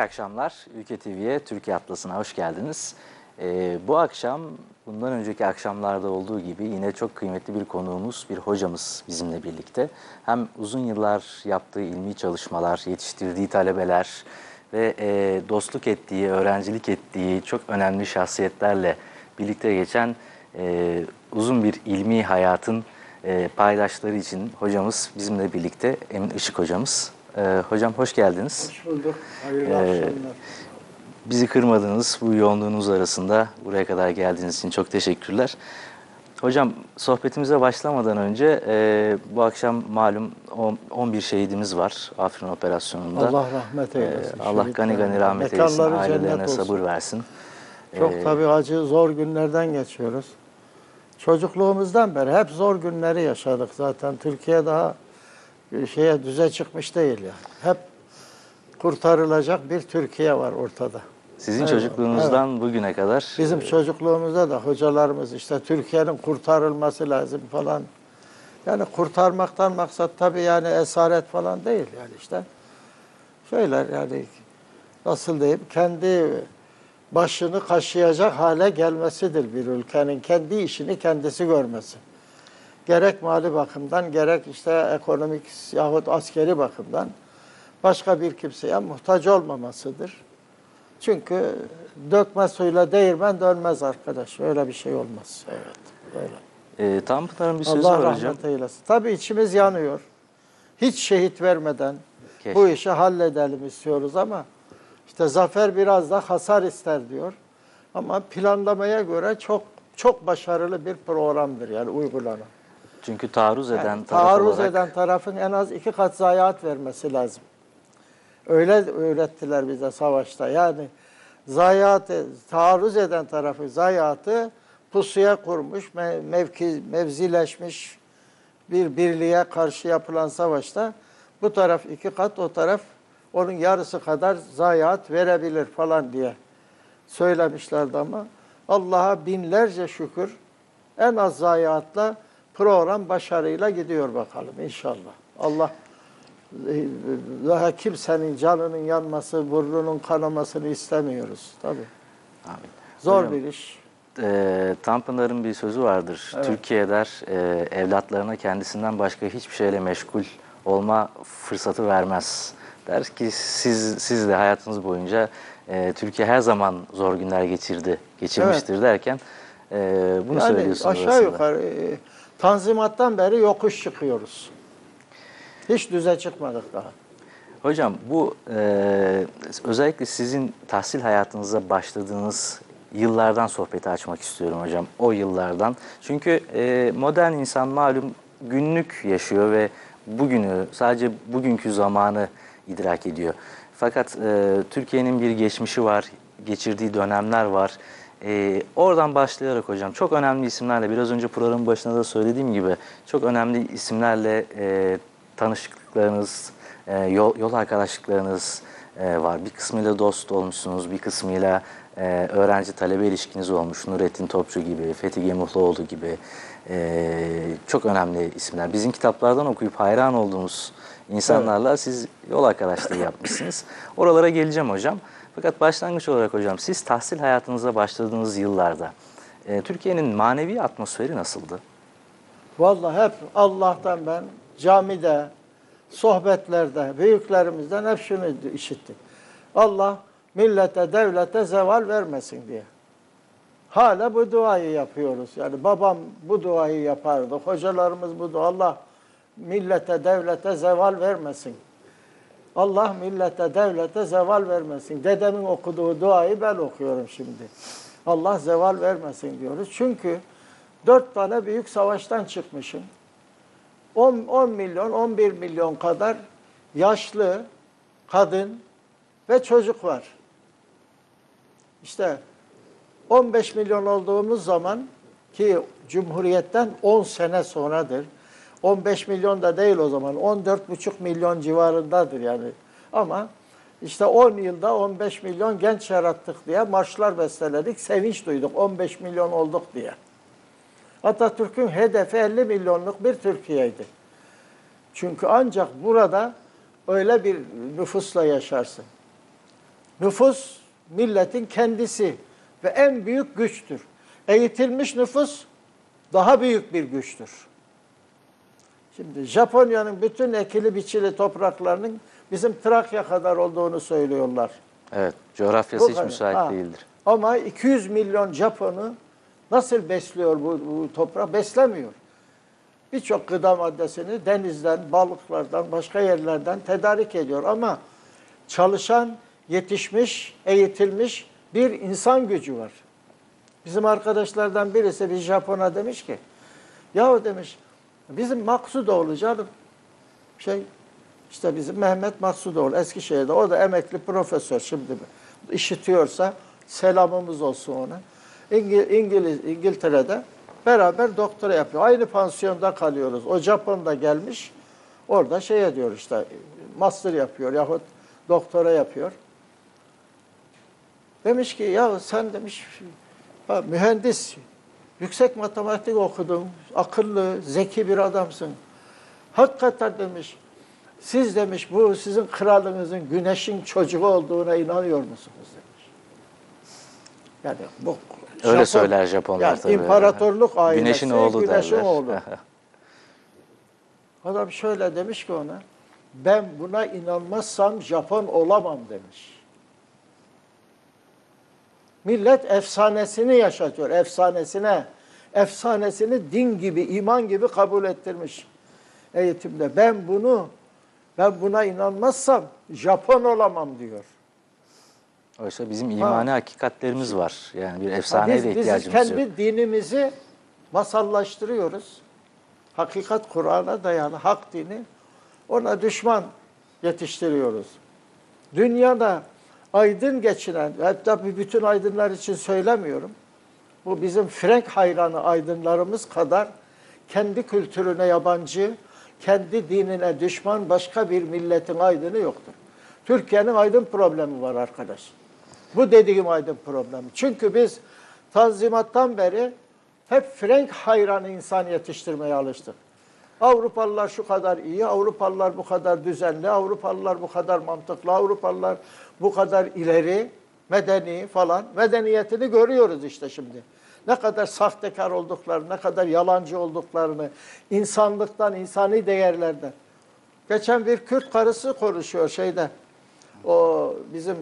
Akşamlar. Ülke TV'ye, Türkiye Atlası'na hoş geldiniz. Ee, bu akşam bundan önceki akşamlarda olduğu gibi yine çok kıymetli bir konuğumuz, bir hocamız bizimle birlikte. Hem uzun yıllar yaptığı ilmi çalışmalar, yetiştirdiği talebeler ve e, dostluk ettiği, öğrencilik ettiği çok önemli şahsiyetlerle birlikte geçen e, uzun bir ilmi hayatın e, paydaşları için hocamız bizimle birlikte Emin Işık hocamız. E, hocam hoş geldiniz. Hoş bulduk. Hayırlı Ee, akşamlar. Bizi kırmadınız bu yoğunluğunuz arasında buraya kadar geldiğiniz için çok teşekkürler. Hocam sohbetimize başlamadan önce e, bu akşam malum on- 11 şehidimiz var Afrin operasyonunda. Allah rahmet E, eylesin. Allah gani gani rahmet eylesin, ailelerine sabır versin. Çok Ee, tabii acı, zor günlerden geçiyoruz. Çocukluğumuzdan beri hep zor günleri yaşadık zaten. Türkiye daha şeye düze çıkmış değil yani. Hep kurtarılacak bir Türkiye var ortada. Sizin Evet, çocukluğunuzdan bugüne kadar Bizim e, çocukluğumuzda da hocalarımız işte Türkiye'nin kurtarılması lazım falan. Yani kurtarmaktan maksat tabii yani esaret falan değil yani işte. Şeyler yani nasıl diyeyim kendi başını kaşıyacak hale gelmesidir bir ülkenin. Kendi işini kendisi görmesi. Gerek mali bakımdan gerek işte ekonomik yahut askeri bakımdan başka bir kimseye muhtaç olmamasıdır. Çünkü dökme suyla değirmen dönmez arkadaş. Öyle bir şey olmaz. Evet. Öyle. e, Tanpınar'ın bir sözü Allah var hocam. rahmet eylesin. Tabii içimiz yanıyor. Hiç şehit vermeden Keşke. bu işi halledelim istiyoruz ama işte zafer biraz da hasar ister diyor. Ama planlamaya göre çok çok başarılı bir programdır yani uygulanan. Çünkü taarruz eden Yani taraf taarruz olarak eden tarafın en az iki kat zayiat vermesi lazım. Öyle öğrettiler bize savaşta. Yani zayiatı, taarruz eden tarafı zayiatı pusuya kurmuş, me- mevki, mevzileşmiş bir birliğe karşı yapılan savaşta bu taraf iki kat, o taraf onun yarısı kadar zayiat verebilir falan diye söylemişlerdi ama Allah'a binlerce şükür en az zayiatla program başarıyla gidiyor bakalım inşallah. Allah daha kimsenin canının yanması, burnunun kanamasını istemiyoruz tabii. Amin. Zor Hocam, bir iş. E, Tanpınar'ın bir sözü vardır. Evet. Türkiye der e, evlatlarına kendisinden başka hiçbir şeyle meşgul olma fırsatı vermez. Der ki siz siz de hayatınız boyunca e, Türkiye her zaman zor günler geçirdi, geçirmiştir derken e, bunu yani söylüyorsunuz aşağı aslında. yukarı e, tanzimattan beri yokuş çıkıyoruz. Hiç düze çıkmadık daha. Hocam bu e, özellikle sizin tahsil hayatınıza başladığınız yıllardan sohbeti açmak istiyorum hocam. O yıllardan. Çünkü e, modern insan malum günlük yaşıyor ve bugünü sadece bugünkü zamanı idrak ediyor. Fakat e, Türkiye'nin bir geçmişi var, geçirdiği dönemler var. E, oradan başlayarak hocam çok önemli isimlerle biraz önce programın başında da söylediğim gibi çok önemli isimlerle e, tanışıklıklarınız, e, yol, yol arkadaşlıklarınız e, var. Bir kısmıyla dost olmuşsunuz, bir kısmıyla e, öğrenci talebe ilişkiniz olmuş. Nurettin Topçu gibi, Fethi Gemuhluoğlu gibi e, çok önemli isimler. Bizim kitaplardan okuyup hayran olduğumuz insanlarla siz yol arkadaşlığı yapmışsınız. Oralara geleceğim hocam. Fakat başlangıç olarak hocam siz tahsil hayatınıza başladığınız yıllarda e, Türkiye'nin manevi atmosferi nasıldı? Vallahi hep Allah'tan ben camide, sohbetlerde, büyüklerimizden hep şunu işittim. Allah millete, devlete zeval vermesin diye. Hala bu duayı yapıyoruz. Yani babam bu duayı yapardı. Hocalarımız bu dua. Allah millete, devlete zeval vermesin. Allah millete, devlete zeval vermesin. Dedemin okuduğu duayı ben okuyorum şimdi. Allah zeval vermesin diyoruz. Çünkü dört tane büyük savaştan çıkmışım. 10, 10 milyon, 11 milyon kadar yaşlı kadın ve çocuk var. İşte 15 milyon olduğumuz zaman ki Cumhuriyet'ten 10 sene sonradır. 15 milyon da değil o zaman. 14,5 milyon civarındadır yani. Ama işte 10 yılda 15 milyon genç yarattık diye marşlar besteledik. Sevinç duyduk 15 milyon olduk diye. Atatürk'ün hedefi 50 milyonluk bir Türkiye'ydi. Çünkü ancak burada öyle bir nüfusla yaşarsın. Nüfus milletin kendisi ve en büyük güçtür. Eğitilmiş nüfus daha büyük bir güçtür. Şimdi Japonya'nın bütün ekili biçili topraklarının bizim Trakya kadar olduğunu söylüyorlar. Evet, coğrafyası hiç kadar. müsait Ha. değildir. Ama 200 milyon Japon'u nasıl besliyor bu, bu toprak? Beslemiyor. Birçok gıda maddesini denizden, balıklardan, başka yerlerden tedarik ediyor. Ama çalışan, yetişmiş, eğitilmiş bir insan gücü var. Bizim arkadaşlardan birisi bir Japon'a demiş ki, yahu demiş, bizim Maksudoğlu canım, şey, işte bizim Mehmet Maksudoğlu Eskişehir'de, o da emekli profesör şimdi işitiyorsa selamımız olsun ona. İngil, İngiliz, İngiltere'de beraber doktora yapıyor. Aynı pansiyonda kalıyoruz. O Japon'da gelmiş, orada şey ediyor işte, master yapıyor yahut doktora yapıyor. Demiş ki ya sen demiş mühendis, yüksek matematik okudun, akıllı, zeki bir adamsın. Hakikaten demiş, siz demiş bu sizin kralınızın güneşin çocuğu olduğuna inanıyor musunuz demiş. Yani bu Öyle söyler Japonlar yani tabii. imparatorluk ailesi, Güneşin oğlu güneşin derler. oğlu. Adam şöyle demiş ki ona, ben buna inanmazsam Japon olamam demiş. Millet efsanesini yaşatıyor, efsanesine. Efsanesini din gibi, iman gibi kabul ettirmiş eğitimde. Ben bunu, ben buna inanmazsam Japon olamam diyor. Oysa bizim imani hakikatlerimiz var. Yani bir Ha, efsaneye biz, de biz ihtiyacımız kendi yok. dinimizi masallaştırıyoruz. Hakikat Kur'an'a dayalı hak dini. Ona düşman yetiştiriyoruz. Dünyada aydın geçinen, hatta bütün aydınlar için söylemiyorum. Bu bizim Frank hayranı aydınlarımız kadar kendi kültürüne yabancı, kendi dinine düşman başka bir milletin aydını yoktur. Türkiye'nin aydın problemi var arkadaş. Bu dediğim aydın problemi. Çünkü biz Tanzimat'tan beri hep Frank hayranı insan yetiştirmeye alıştık. Avrupalılar şu kadar iyi, Avrupalılar bu kadar düzenli, Avrupalılar bu kadar mantıklı, Avrupalılar bu kadar ileri, medeni falan. Medeniyetini görüyoruz işte şimdi. Ne kadar sahtekar olduklarını, ne kadar yalancı olduklarını, insanlıktan, insani değerlerden. Geçen bir Kürt karısı konuşuyor şeyde. O bizim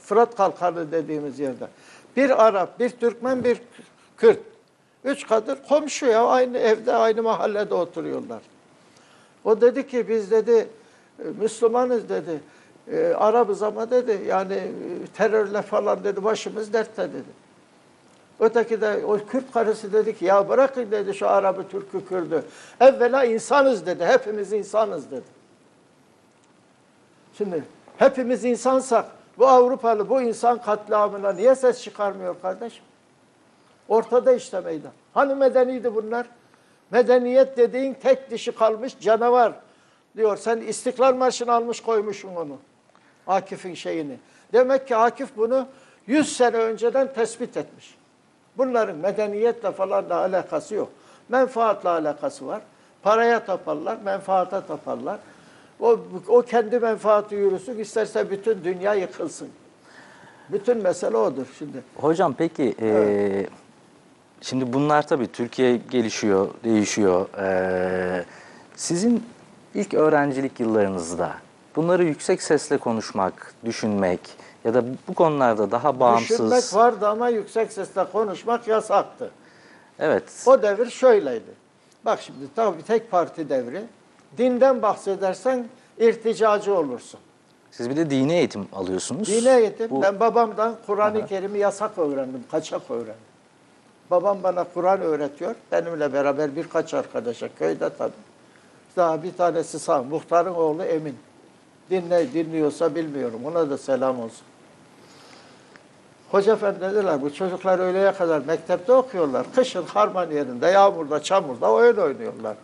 Fırat Kalkanı dediğimiz yerde. Bir Arap, bir Türkmen, bir Kürt. Üç kadın komşu ya aynı evde, aynı mahallede oturuyorlar. O dedi ki biz dedi e, Müslümanız dedi. E, Arabız ama dedi yani e, terörle falan dedi başımız dertte dedi. Öteki de o Kürt karısı dedi ki ya bırakın dedi şu Arabı, Türk'ü, Kürt'ü. Evvela insanız dedi. Hepimiz insanız dedi. Şimdi hepimiz insansak bu Avrupalı bu insan katliamına niye ses çıkarmıyor kardeşim? Ortada işte meydan. Hani medeniydi bunlar? Medeniyet dediğin tek dişi kalmış canavar diyor. Sen İstiklal Marşı'nı almış koymuşsun onu. Akif'in şeyini. Demek ki Akif bunu 100 sene önceden tespit etmiş. Bunların medeniyetle falan da alakası yok. Menfaatla alakası var. Paraya taparlar, menfaata taparlar. O, o kendi menfaati yürüsün, isterse bütün dünya yıkılsın. Bütün mesele odur şimdi. Hocam peki e, şimdi bunlar tabii Türkiye gelişiyor, değişiyor. E, sizin ilk öğrencilik yıllarınızda bunları yüksek sesle konuşmak, düşünmek ya da bu konularda daha bağımsız. Düşünmek vardı ama yüksek sesle konuşmak yasaktı. Evet. O devir şöyleydi. Bak şimdi tabii tek parti devri. Dinden bahsedersen irticacı olursun. Siz bir de dini eğitim alıyorsunuz. Dine eğitim. Bu- Ben babamdan Kur'an-ı Kerim'i yasak öğrendim, kaçak öğrendim. Babam bana Kur'an öğretiyor. Benimle beraber birkaç arkadaşa köyde tabii. Daha bir tanesi sağ, muhtarın oğlu Emin. Dinle, dinliyorsa bilmiyorum. Ona da selam olsun. Hoca efendi dediler bu çocuklar öğleye kadar mektepte okuyorlar. Kışın harman yerinde, yağmurda, çamurda oyun oynuyorlar.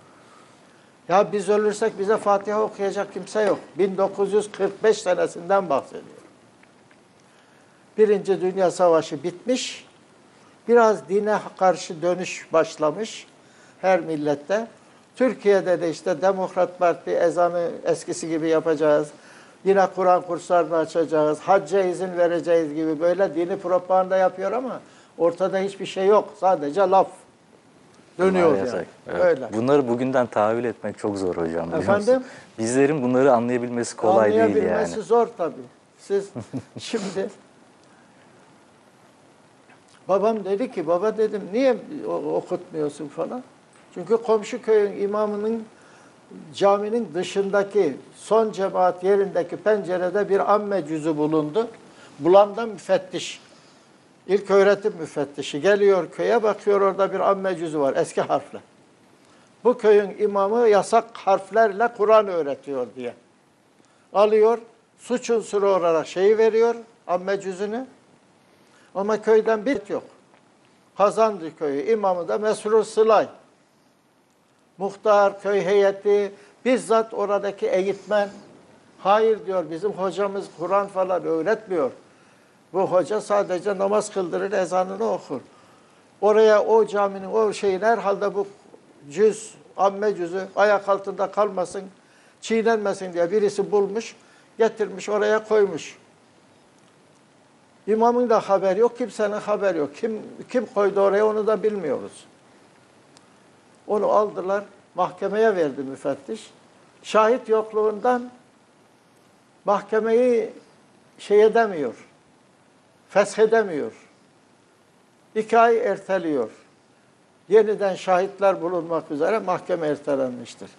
Ya biz ölürsek bize Fatiha okuyacak kimse yok. 1945 senesinden bahsediyor. Birinci Dünya Savaşı bitmiş. Biraz dine karşı dönüş başlamış her millette. Türkiye'de de işte Demokrat Parti ezanı eskisi gibi yapacağız. Yine Kur'an kurslarını açacağız, hacca izin vereceğiz gibi böyle dini propaganda yapıyor ama ortada hiçbir şey yok. Sadece laf. Dönüyor yani. yasak. Evet. Öyle. Bunları bugünden tahayyül etmek çok zor hocam. Efendim? Bizlerin bunları anlayabilmesi kolay değil Anlayabilmesi yani. zor tabii. Siz şimdi babam dedi ki baba dedim niye okutmuyorsun falan. Çünkü komşu köyün imamının caminin dışındaki son cemaat yerindeki pencerede bir amme cüzü bulundu. Bulan da müfettiş. İlk öğretim müfettişi geliyor köye bakıyor orada bir amme cüzü var eski harfle. Bu köyün imamı yasak harflerle Kur'an öğretiyor diye alıyor, suç unsuru olarak şeyi veriyor, amme cüzünü. Ama köyden bir yok. Kazandı köyü, imamı da Mesrur Sılay. Muhtar, köy heyeti, bizzat oradaki eğitmen. Hayır diyor, bizim hocamız Kur'an falan öğretmiyor. Bu hoca sadece namaz kıldırır, ezanını okur. Oraya o caminin o şeyin herhalde bu cüz, amme cüzü ayak altında kalmasın, çiğnenmesin diye birisi bulmuş, getirmiş oraya koymuş. İmamın da haber yok, kimsenin haber yok. Kim kim koydu oraya onu da bilmiyoruz. Onu aldılar, mahkemeye verdi müfettiş. Şahit yokluğundan mahkemeyi şey edemiyor, feshedemiyor. İki ay erteliyor. Yeniden şahitler bulunmak üzere mahkeme ertelenmiştir.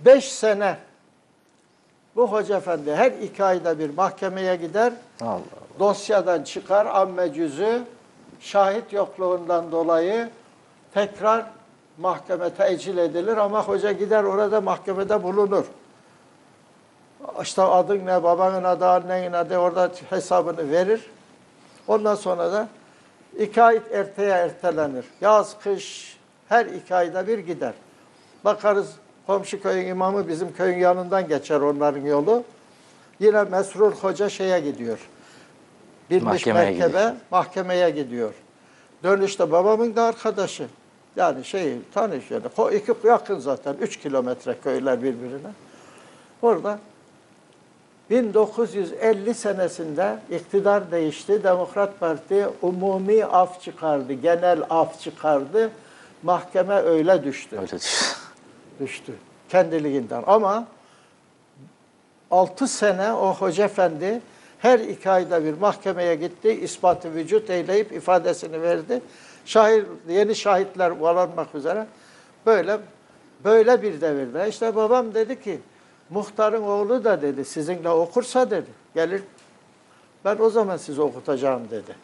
Beş sene bu hoca efendi her iki ayda bir mahkemeye gider, Allah Allah. dosyadan çıkar amme cüzü, şahit yokluğundan dolayı tekrar mahkeme tecil edilir ama hoca gider orada mahkemede bulunur. İşte adın ne, babanın adı, annenin adı orada hesabını verir. Ondan sonra da iki ay erteye ertelenir. Yaz, kış her iki ayda bir gider. Bakarız komşu köyün imamı bizim köyün yanından geçer onların yolu. Yine Mesrur Hoca şeye gidiyor. Binmiş Mahkemeye merkebe gidiyor. mahkemeye gidiyor. Dönüşte babamın da arkadaşı. Yani şey tanışıyor. Ko- İki yakın zaten. Üç kilometre köyler birbirine. Orada 1950 senesinde iktidar değişti. Demokrat Parti umumi af çıkardı, genel af çıkardı. Mahkeme öyle düştü Öyle düşün. Düştü kendiliğinden. Ama 6 sene o hoca efendi her iki ayda bir mahkemeye gitti, ispatı vücut eyleyip ifadesini verdi. Şahit, yeni şahitler varlanmak üzere böyle böyle bir devirde. İşte babam dedi ki muhtarın oğlu da dedi sizinle okursa dedi gelir ben o zaman sizi okutacağım dedi.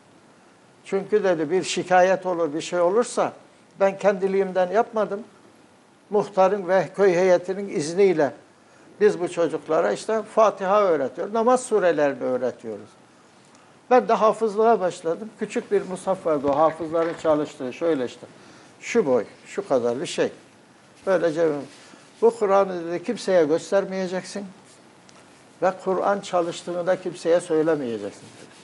Çünkü dedi bir şikayet olur bir şey olursa ben kendiliğimden yapmadım muhtarın ve köy heyetinin izniyle biz bu çocuklara işte Fatiha öğretiyoruz. Namaz surelerini öğretiyoruz. Ben de hafızlığa başladım. Küçük bir musaf vardı o hafızların çalıştığı şöyle işte. Şu boy, şu kadar bir şey. Böylece bu Kur'an'ı dedi kimseye göstermeyeceksin. Ve Kur'an çalıştığını da kimseye söylemeyeceksin. dedi.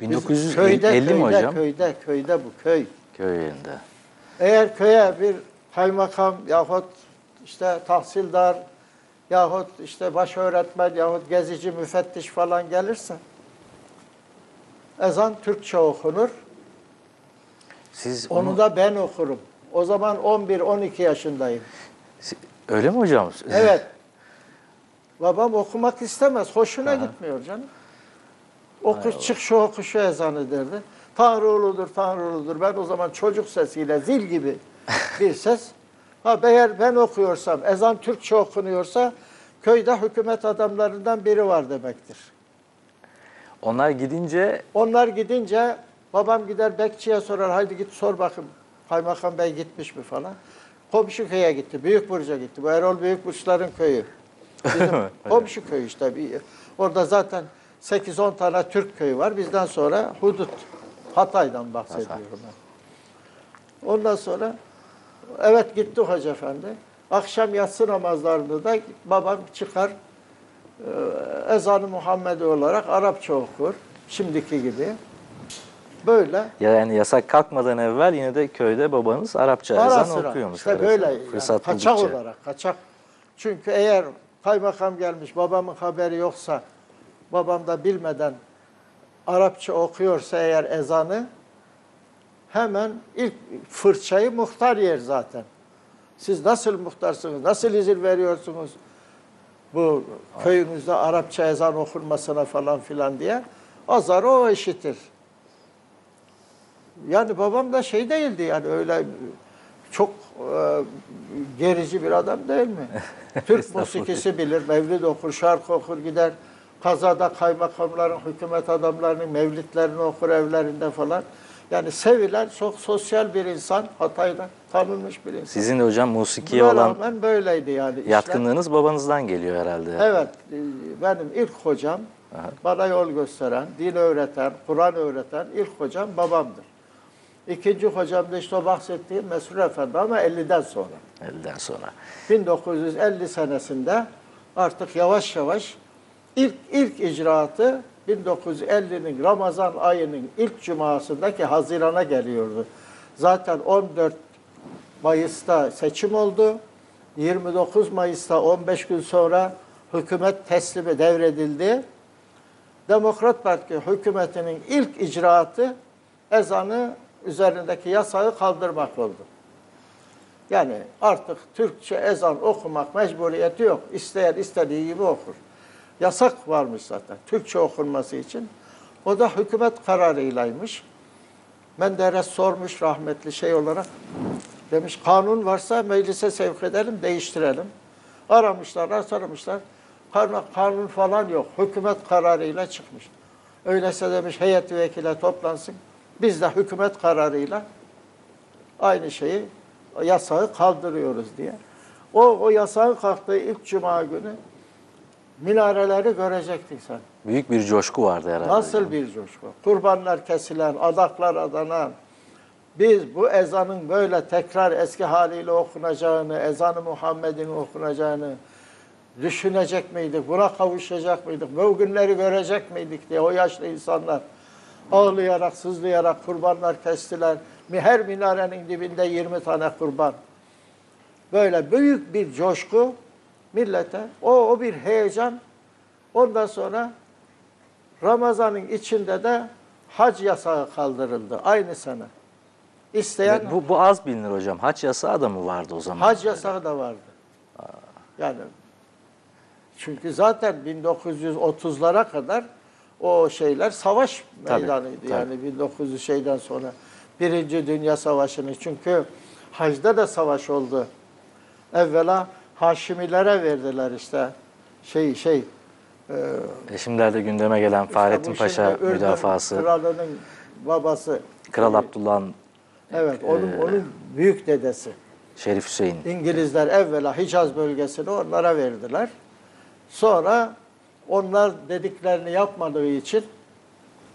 Biz 1950 köyde, mi köyde, hocam? Köyde, köyde bu köy. Köy yerinde. Eğer köye bir kaymakam yahut işte tahsildar yahut işte baş öğretmen yahut gezici müfettiş falan gelirse ezan Türkçe okunur. Siz Onu onu, da ben okurum. O zaman 11-12 yaşındayım. Öyle mi hocam? Evet. Babam okumak istemez. Hoşuna Aha. gitmiyor canım. Oku, çık şu oku şu ezanı derdi. Tanrı uludur, Tanrı uludur. Ben o zaman çocuk sesiyle zil gibi bir ses. Ha eğer ben okuyorsam, ezan Türkçe okunuyorsa köyde hükümet adamlarından biri var demektir. Onlar gidince Onlar gidince babam gider bekçiye sorar. Haydi git sor bakın kaymakam bey gitmiş mi falan. Komşu köye gitti. Büyükburcu'ya gitti. Bu Erol Büyükburçların köyü. Bizim komşu köy işte. Orada zaten 8-10 tane Türk köyü var. Bizden sonra hudut. Hatay'dan bahsediyorum ben. Ondan sonra evet gitti Hoca Efendi. Akşam yatsı namazlarında da babam çıkar e, ezanı Muhammed olarak Arapça okur. Şimdiki gibi. Böyle. ya yani yasak kalkmadan evvel yine de köyde babanız Arapça Ara ezan sıra. okuyormuş. İşte böyle sıra, yani, Fırsat kaçak buldukça. olarak kaçak. Çünkü eğer kaymakam gelmiş, babamın haberi yoksa, babam da bilmeden Arapça okuyorsa eğer ezanı, hemen ilk fırçayı muhtar yer zaten. Siz nasıl muhtarsınız, nasıl izin veriyorsunuz bu köyünüzde Arapça ezan okunmasına falan filan diye azarı o işitir. Yani babam da şey değildi yani öyle çok e, gerici bir adam değil mi? Türk musikisi bilir, mevlid okur, şarkı okur gider. Kazada kaymakamların, hükümet adamlarının mevlidlerini okur evlerinde falan. Yani sevilen çok sosyal bir insan, Hatay'da tanınmış bir insan. Sizin de hocam musikiye Buna olan rağmen böyleydi yani. işler. yatkınlığınız babanızdan geliyor herhalde. Evet, e, benim ilk hocam, bana yol gösteren, din öğreten, Kur'an öğreten ilk hocam babamdır. İkinci hocam da işte o bahsettiğim Mesut Efendi ama 50'den sonra. Elden sonra. 1950 senesinde artık yavaş yavaş ilk ilk icraatı 1950'nin Ramazan ayının ilk cumasındaki Haziran'a geliyordu. Zaten 14 Mayıs'ta seçim oldu. 29 Mayıs'ta 15 gün sonra hükümet teslimi devredildi. Demokrat Parti hükümetinin ilk icraatı ezanı üzerindeki yasağı kaldırmak oldu. Yani artık Türkçe ezan okumak mecburiyeti yok. İsteyen istediği gibi okur. Yasak varmış zaten Türkçe okunması için. O da hükümet kararıylaymış. Menderes sormuş rahmetli şey olarak. Demiş kanun varsa meclise sevk edelim, değiştirelim. Aramışlar. Kanun, kanun falan yok. Hükümet kararıyla çıkmış. Öyleyse demiş heyet vekile toplansın. Biz de hükümet kararıyla aynı şeyi yasağı kaldırıyoruz diye. O, o yasağın kalktığı ilk cuma günü minareleri görecektin sen. Büyük bir coşku vardı herhalde. Nasıl hocam. bir coşku. Kurbanlar kesilen, adaklar adanan. Biz bu ezanın böyle tekrar eski haliyle okunacağını, ezanı Muhammed'in okunacağını düşünecek miydik? Buna kavuşacak mıydık? Bu günleri görecek miydik diye o yaşlı insanlar ağlayarak, sızlayarak kurbanlar kestiler. Her minarenin dibinde 20 tane kurban. Böyle büyük bir coşku millete, o, o bir heyecan. Ondan sonra Ramazan'ın içinde de hac yasağı kaldırıldı aynı sene. İsteyen Bu, bu az bilinir hocam. Haç yasağı da mı vardı o zaman? hac yasağı da vardı. Yani çünkü zaten 1930'lara kadar o şeyler savaş Tabii, meydanıydı. tabii. Yani 1900 şeyden sonra Birinci Dünya Savaşı'nı çünkü hacda da savaş oldu. Evvela Haşimilere verdiler işte şey şey e, E şimdilerde gündeme gelen Fahrettin bu Paşa müdafası, Kralının babası. Kral Abdullah'ın Evet, onun, onun büyük dedesi. Şerif Hüseyin. İngilizler evvela Hicaz bölgesini onlara verdiler. Sonra onlar dediklerini yapmadığı için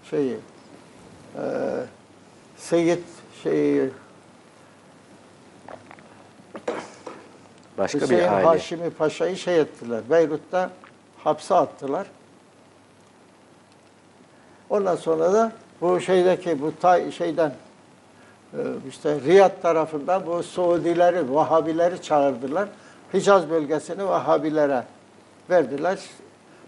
şeyi e, Seyit şeyi Başka Hüseyin bir aile. Haşimi Paşa'yı şey ettiler. Beyrut'ta hapse attılar. Ondan sonra da bu şeydeki bu tay şeyden e, işte Riyad tarafından bu Suudileri, Vahabileri çağırdılar. Hicaz bölgesini Vahabilere verdiler.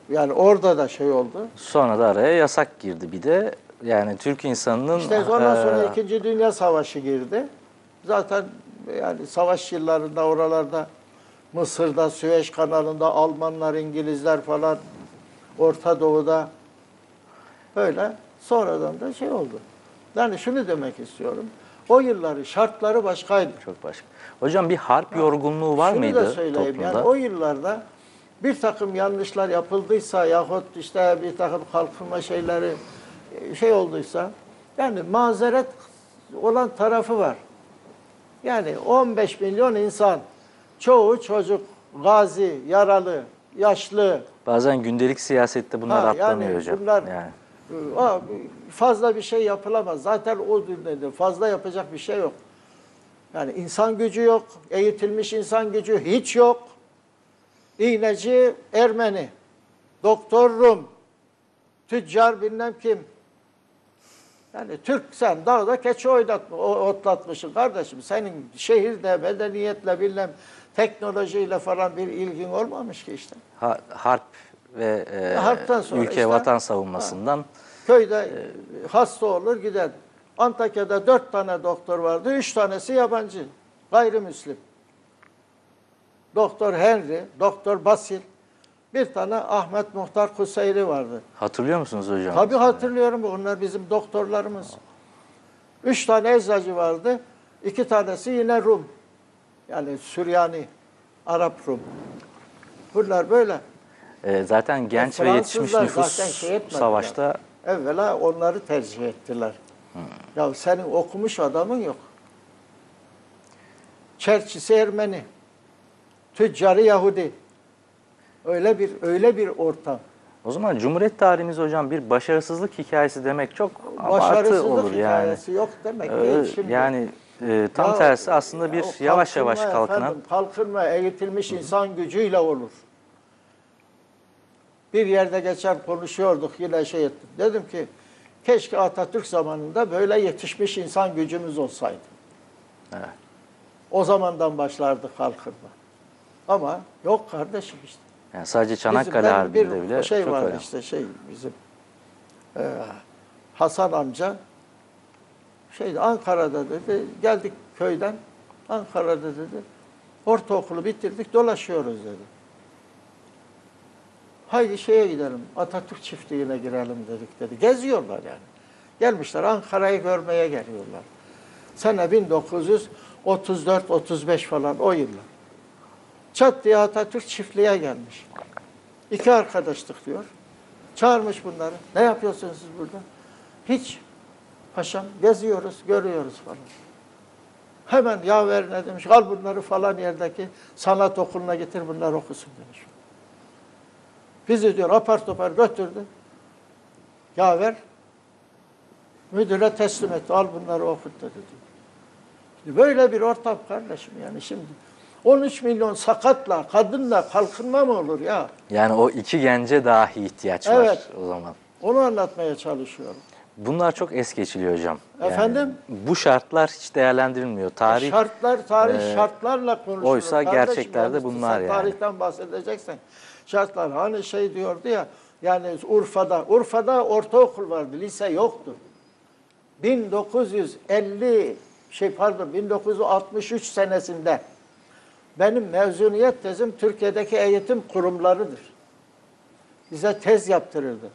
Yani orada da şey oldu. Sonra da araya yasak girdi bir de. Yani Türk insanının İşte ondan sonra eee, İkinci Dünya Savaşı girdi. Zaten yani savaş yıllarında oralarda Mısır'da, Süveyş kanalında Almanlar, İngilizler falan Orta Doğu'da böyle sonradan da şey oldu. Yani şunu demek istiyorum. O yılları şartları başkaydı. çok başka. Hocam bir harp yorgunluğu var Şunu mıydı da söyleyeyim toplumda? yani o yıllarda bir takım yanlışlar yapıldıysa yahut işte bir takım kalkınma şeyleri e, şey olduysa yani mazeret olan tarafı var. Yani 15 milyon insan, çoğu çocuk, gazi, yaralı, yaşlı, Bazen gündelik siyasette bunlar Ha, atlanıyor yani hocam. bunlar- Yani. e, o, fazla bir şey yapılamaz. Zaten o dönemde fazla yapacak bir şey yok. Yani insan gücü yok, eğitilmiş insan gücü hiç yok. İğneci Ermeni, doktor Rum, tüccar bilmem kim. Yani Türk sen dağda keçi oynatma, o- otlatmışsın kardeşim. Senin şehirde medeniyetle bilmem teknolojiyle falan bir ilgin olmamış ki işte. Ha- harp ve e, Harpten sonra ülke işte- vatan savunmasından Köyde hasta olur gider. Antakya'da dört tane doktor vardı. Üç tanesi yabancı. Gayrimüslim. Doktor Henry, Doktor Basil. Bir tane Ahmet Muhtar Kuseyri vardı. hatırlıyor musunuz hocam? Tabii hatırlıyorum. Onlar bizim doktorlarımız. Üç tane eczacı vardı. İki tanesi yine Rum. Yani Süryani, Arap Rum. Bunlar böyle. E, zaten genç ve yetişmiş nüfus şey savaşta Evvela onları tercih ettiler. Ya senin okumuş adamın yok. Çerçisi Ermeni. Tüccarı Yahudi. Öyle bir öyle bir ortam. o zaman Cumhuriyet tarihimiz hocam bir başarısızlık hikayesi demek çok abartı olur yani. hikayesi yok demek Ee, değil şimdi. yani e, tam Ya, tersi aslında bir o yavaş yavaş kalkınan efendim, kalkınma eğitilmiş insan gücüyle olur. Bir yerde geçen konuşuyorduk yine şey ettim. Dedim ki keşke Atatürk zamanında böyle yetişmiş insan gücümüz olsaydı. Evet. O zamandan başlardı kalkınma. Ama yok kardeşim işte. Yani sadece Bizim Çanakkale benim Harbi'nde bir bile şey çok var önemli. işte şey bizim e, Hasan amca şeydi Ankara'da dedi geldik köyden Ankara'da dedi ortaokulu bitirdik dolaşıyoruz dedi. Haydi şeye gidelim Atatürk çiftliğine girelim dedik dedi. Geziyorlar yani. Gelmişler Ankara'yı görmeye geliyorlar. Sene 1934-35 falan o yıllar. Çat diye Atatürk çiftliğe gelmiş. İki arkadaşlık diyor. Çağırmış bunları. Ne yapıyorsunuz siz burada? Hiç. Paşam geziyoruz, görüyoruz falan. Hemen yaver ne demiş, al bunları falan yerdeki sanat okuluna getir bunlar okusun demiş. Bizi diyor apar topar götürdü. Yaver müdüre teslim etti. Al bunları okut dedi. Böyle bir ortam kardeşim yani şimdi. 13 milyon sakatla, kadınla kalkınma mı olur ya? Yani o iki gence dahi ihtiyaç var Evet. o zaman. Onu anlatmaya çalışıyorum. Bunlar çok es geçiliyor hocam. Yani Efendim? bu şartlar hiç değerlendirilmiyor. Tarih Şartlar, tarih e, şartlarla konuşulur. oysa Kardeşim, gerçeklerde yani bunlar yani. tarihten bahsedeceksen şartlar. Hani şey diyordu ya, yani Urfa'da, Urfa'da ortaokul vardı, lise yoktu. 1950, şey pardon 1963 senesinde benim mezuniyet tezim Türkiye'deki eğitim kurumlarıdır. Bize tez yaptırırdı.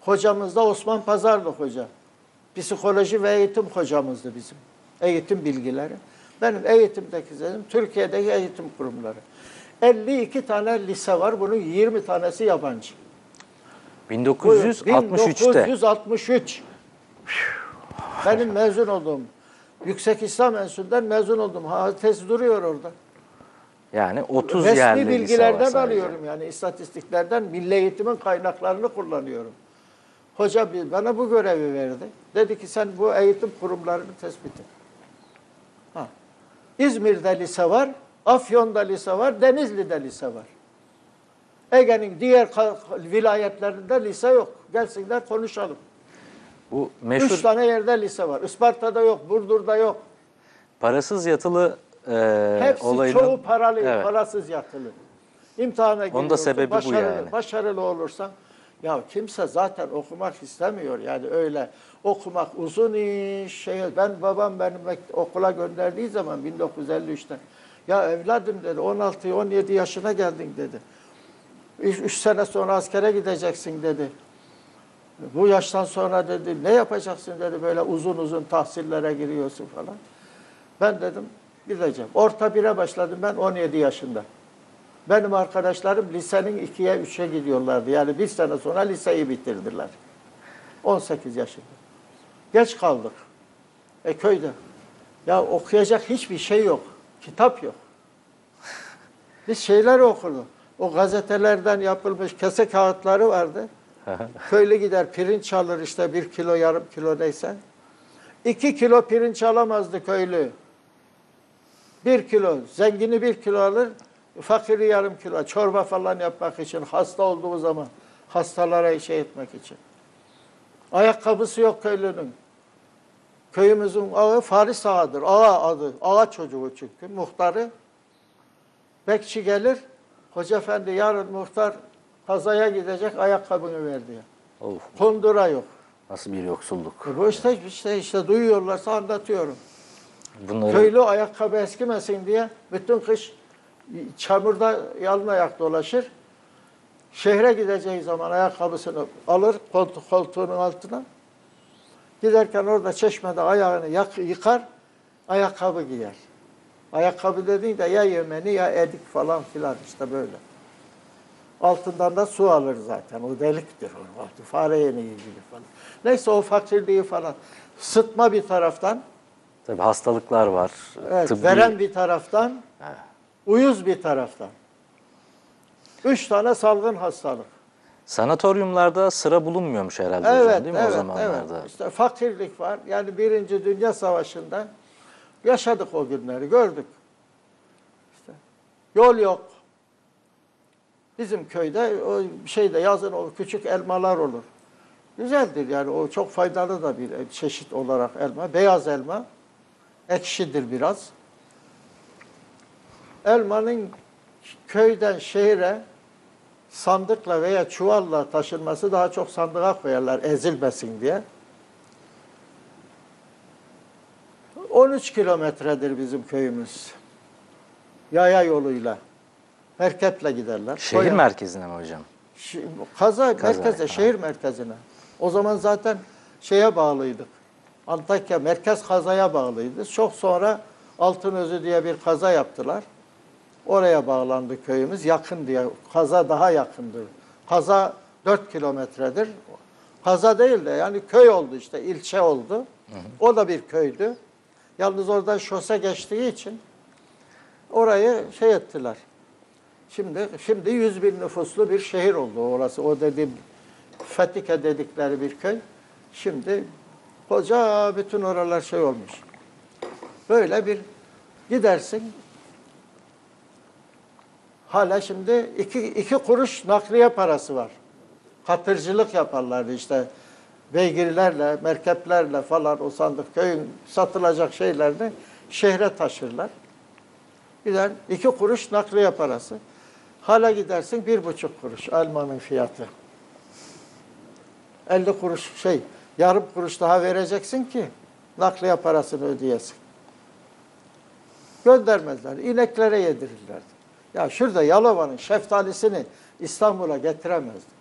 Hocamız da Osman Pazarlı hoca. Psikoloji ve eğitim hocamızdı bizim. Eğitim bilgileri. Benim eğitimdeki tezim Türkiye'deki eğitim kurumları. 52 tane lise var. Bunun 20 tanesi yabancı. 1963'te 1963. Benim mezun olduğum Yüksek İslam Enstitüsü'nden mezun oldum. Ha, tez duruyor orada. Yani 30 Resmi lise var bilgilerden alıyorum yani istatistiklerden milli eğitimin kaynaklarını kullanıyorum. Hoca bana bu görevi verdi. Dedi ki sen bu eğitim kurumlarını tespit et. Ha. İzmir'de lise var, Afyon'da lise var, Denizli'de lise var. Ege'nin diğer vilayetlerinde lise yok. Gelsinler konuşalım. Bu Üç meşhur tane yerde lise var. Isparta'da yok, Burdur'da yok. parasız yatılı e, Hepsi olayının çoğu paralı, Evet. parasız yatılı. İmtihana giriyorsun, sebebi bu başarılı, yani. Başarılı olursan, ya kimse zaten okumak istemiyor yani öyle. Okumak uzun iş, şey, ben babam benim okula gönderdiği zaman 1953'te, ya evladım dedi 16-17 yaşına geldin dedi. 3 sene sonra askere gideceksin dedi. Bu yaştan sonra dedi ne yapacaksın dedi böyle uzun uzun tahsillere giriyorsun falan. Ben dedim gideceğim. Orta bire başladım ben 17 yaşında. Benim arkadaşlarım lisenin 2'ye 3'e gidiyorlardı. Yani bir sene sonra liseyi bitirdiler. 18 yaşında. Geç kaldık. E köyde. Ya okuyacak hiçbir şey yok. Kitap yok. Biz şeyler okurduk. O gazetelerden yapılmış kese kağıtları vardı. Köylü gider pirinç alır işte bir kilo yarım kilo neyse. İki kilo pirinç alamazdı köylü. Bir kilo, zengini bir kilo alır, fakiri yarım kilo. Çorba falan yapmak için, hasta olduğu zaman hastalara şey etmek için. Ayakkabısı yok köylünün. Köyümüzün ağı Faris Ağa'dır. Ağa adı. Ağa çocuğu çünkü. Muhtarı. Bekçi gelir, Hoca Efendi yarın muhtar kazaya gidecek ayakkabını ver diye. Of, Kondura yok. nasıl bir yoksulluk. E bu işte, işte, işte duyuyorlarsa anlatıyorum. Bunları Köylü ayakkabı eskimesin diye bütün kış çamurda yalın ayak dolaşır. Şehre gideceği zaman ayakkabısını alır koltuk, koltuğunun altına. Giderken orada çeşmede ayağını yak- yıkar, ayakkabı giyer. Ayakkabı dediğin de ya yemeni ya edik falan filan işte böyle. Altından da su alır zaten. O deliktir. O fare yemeği gibi falan. Neyse o fakirliği falan. Sıtma bir taraftan, tabii hastalıklar var. Evet, tıbbi- veren bir taraftan, uyuz bir taraftan. Üç tane salgın hastalık. Sanatoryumlarda sıra bulunmuyormuş herhalde hocam Evet, değil mi o evet, zamanlarda? evet. İşte fakirlik var. Yani Birinci Dünya Savaşı'nda yaşadık o günleri, gördük. İşte yol yok. Bizim köyde o şeyde yazın o küçük elmalar olur. Güzeldir yani o çok faydalı da bir çeşit olarak elma. Beyaz elma. Ekşidir biraz. Elmanın köyden şehre sandıkla veya çuvalla taşınması daha çok sandığa koyarlar ezilmesin diye. 13 kilometredir bizim köyümüz. Yaya yoluyla. Merkeple giderler. Şehir Koyar- merkezine mi hocam? Kaza, Kaza, merkeze, ha. şehir merkezine. O zaman zaten şeye bağlıydık. Antakya merkez kazaya bağlıydı. Çok sonra Altınözü diye bir kaza yaptılar. Oraya bağlandı köyümüz. Yakın diye. Kaza daha yakındır. Kaza 4 kilometredir. Kaza değil de yani köy oldu işte. ilçe oldu. O da bir köydü. Yalnız oradan şose geçtiği için orayı şey ettiler. Şimdi şimdi 100 bin nüfuslu bir şehir oldu orası. O dediğim Fetike dedikleri bir köy. Şimdi koca bütün oralar şey olmuş. Böyle bir gidersin. Hala şimdi iki, iki kuruş nakliye parası var. Katırcılık yaparlardı işte. Beygirlerle, merkeplerle falan o sandık köyün satılacak şeylerini şehre taşırlar. Gider iki kuruş nakliye parası. Hala gidersin bir buçuk kuruş elmanın fiyatı. 50 kuruş şey, yarım kuruş daha vereceksin ki nakliye parasını ödeyesin. Göndermezler. İneklere yedirirlerdi. Ya şurada Yalova'nın şeftalisini İstanbul'a getiremezdi.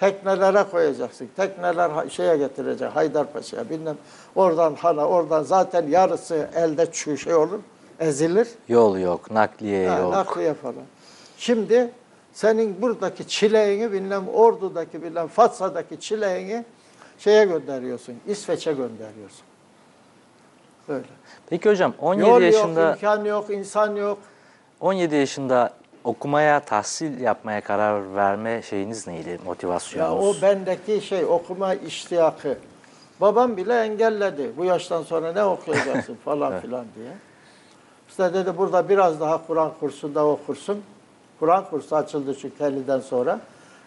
Teknelere koyacaksın. Tekneler şeye getirecek Haydarpaşa'ya bilmem. Oradan hana, oradan zaten yarısı elde çü şey olur, ezilir. Yol yok, nakliye Ha, yok. nakliye falan. Şimdi senin buradaki çileğini bilmem Ordu'daki bilmem Fatsa'daki çileğini şeye gönderiyorsun. İsveç'e gönderiyorsun. Böyle. Peki hocam 17 Yol yaşında yok, imkan yok, insan yok. 17 yaşında okumaya, tahsil yapmaya karar verme şeyiniz neydi? Ya Motivasyonunuz? o bendeki şey okuma iştiyakı. Babam bile engelledi. Bu yaştan sonra ne okuyacaksın falan filan diye. İşte dedi burada biraz daha Kur'an kursunda okursun. Kur'an kursu açıldı çünkü 50'den sonra.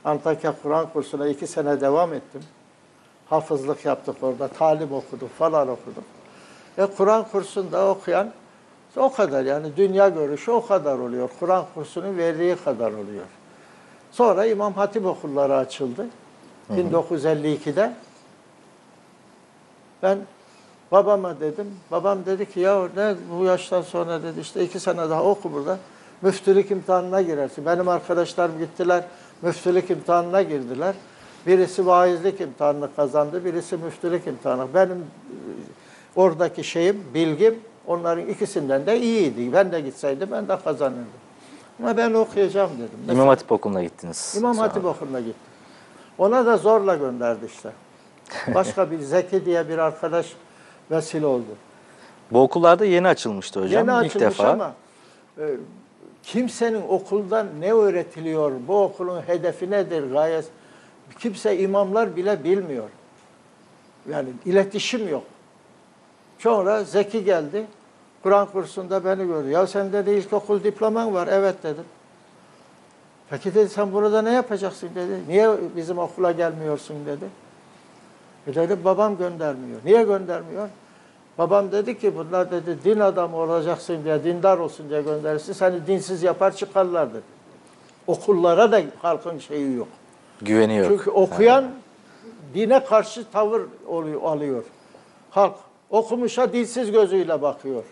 Antakya Kur'an kursuna iki sene devam ettim. Hafızlık yaptık orada, talim okuduk falan okuduk. Ve Kur'an kursunda okuyan o kadar yani dünya görüşü o kadar oluyor. Kur'an kursunun verdiği kadar oluyor. Sonra İmam Hatip okulları açıldı. 1952'de. Ben babama dedim. Babam dedi ki ya ne bu yaştan sonra dedi işte iki sene daha oku burada. Müftülük imtihanına girersin. Benim arkadaşlarım gittiler. Müftülük imtihanına girdiler. Birisi vaizlik imtihanını kazandı. Birisi müftülük imtihanı. Benim e, oradaki şeyim, bilgim onların ikisinden de iyiydi. Ben de gitseydim ben de kazanırdım. Ama ben okuyacağım dedim. İmam Hatip Okulu'na gittiniz. İmam. Hatip Okulu'na gittim. Ona da zorla gönderdi işte. Başka bir Zeki diye bir arkadaş vesile oldu. Bu okullarda yeni açılmıştı hocam. Yeni İlk açılmış defa. ama e, kimsenin okuldan ne öğretiliyor, bu okulun hedefi nedir, gayet kimse imamlar bile bilmiyor. Yani iletişim yok. Sonra Zeki geldi. Kur'an kursunda beni gördü. Ya sen dedi ilkokul diploman var. Evet dedim. Peki dedi sen burada ne yapacaksın dedi. Niye bizim okula gelmiyorsun dedi. E dedim babam göndermiyor. Niye göndermiyor? Babam dedi ki bunlar dedi din adamı olacaksın diye, dindar olsun diye gönderirsin. Seni dinsiz yapar çıkarlar dedi. Okullara da halkın şeyi yok. Güveni yok. Çünkü okuyan dine karşı tavır oluyor, alıyor. Halk okumuşa dinsiz gözüyle bakıyor.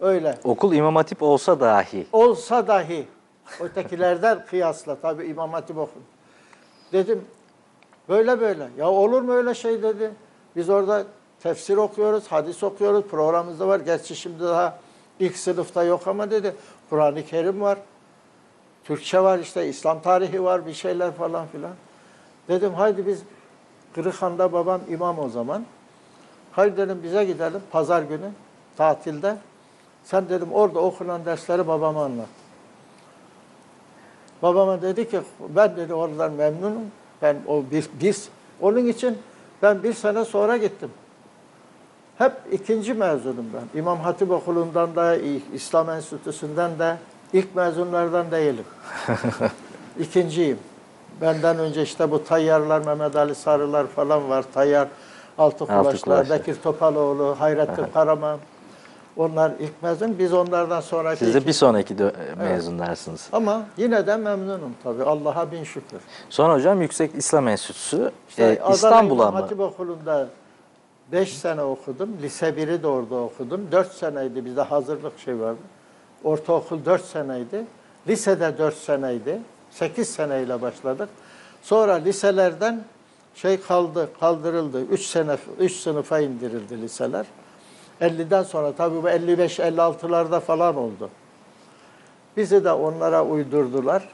Öyle. Okul İmam Hatip olsa dahi. Olsa dahi ötekilerden kıyasla tabii İmam Hatip okun. Dedim böyle böyle. Ya olur mu öyle şey dedi. Biz orada tefsir okuyoruz, hadis okuyoruz. Programımızda var. Gerçi şimdi daha ilk sınıfta yok ama dedi. Kur'an-ı Kerim var. Türkçe var işte, İslam tarihi var, bir şeyler falan filan. Dedim haydi biz Kırıkhan'da babam imam o zaman. Haydi dedim bize gidelim pazar günü tatilde. Sen dedim orada okunan dersleri babama anlat. Babama dedi ki ben dedi oradan memnunum. Ben o bir, biz onun için ben bir sene sonra gittim. Hep ikinci mezunum ben. İmam Hatip Okulu'ndan da, İslam Enstitüsü'nden de ilk mezunlardan değilim. İkinciyim. Benden önce işte bu tayyarlar, Mehmet Ali Sarılar falan var. Tayyar, Altıkulaşlar, Altıkulaşlar. Bekir Topaloğlu, Hayrettin Karaman. Onlar ilk mezun. Biz onlardan sonraki Siz de iki- bir sonraki mezunlarsınız. Ama yine de memnunum tabii. Allah'a bin şükür. Sonra hocam Yüksek İslam Enstitüsü İşte e, İstanbul'a mı? Hatip Okulu'nda 5 sene okudum. Lise 1'i de orada okudum. 4 seneydi. Bizde hazırlık şey vardı. Ortaokul 4 seneydi. Lisede 4 seneydi. 8 seneyle başladık. Sonra liselerden şey kaldı, kaldırıldı. 3 sene 3 sınıfa indirildi liseler. 50'den sonra tabii bu 55 56'larda falan oldu. Bizi de onlara uydurdular.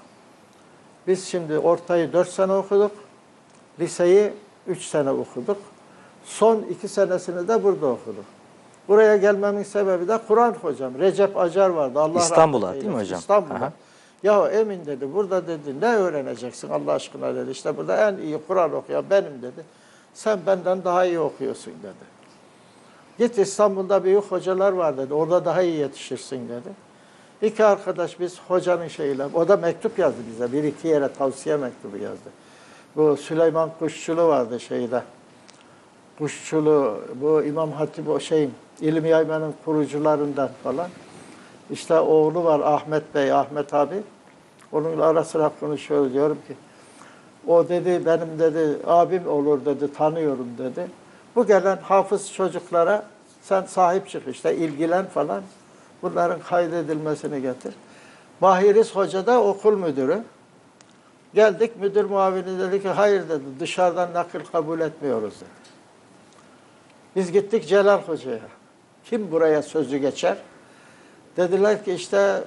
Biz şimdi ortayı 4 sene okuduk. Liseyi 3 sene okuduk. Son 2 senesini de burada okuduk. Buraya gelmemin sebebi de Kur'an hocam. Recep Acar vardı. Allah İstanbul'a değil mi hocam? İstanbul'a. Aha. Ya Emin dedi burada dedi ne öğreneceksin Allah aşkına dedi. İşte burada en iyi Kur'an okuyan benim dedi. Sen benden daha iyi okuyorsun dedi. Git İstanbul'da büyük hocalar var dedi. Orada daha iyi yetişirsin dedi. İki arkadaş biz hocanın şeyiyle, o da mektup yazdı bize. Bir iki yere tavsiye mektubu yazdı. Bu Süleyman Kuşçulu vardı şeyde. Kuşçulu, bu İmam Hatip o şeyin, İlim Yayman'ın kurucularından falan. İşte oğlu var Ahmet Bey, Ahmet abi. Onunla ara sıra konuşuyoruz diyorum ki. O dedi benim dedi abim olur dedi tanıyorum dedi. Bu gelen hafız çocuklara sen sahip çık işte ilgilen falan. Bunların kaydedilmesini getir. Mahiriz Hoca da okul müdürü. Geldik müdür muavini dedi ki hayır dedi dışarıdan nakil kabul etmiyoruz dedi. Biz gittik Celal Hoca'ya. Kim buraya sözü geçer? Dediler ki işte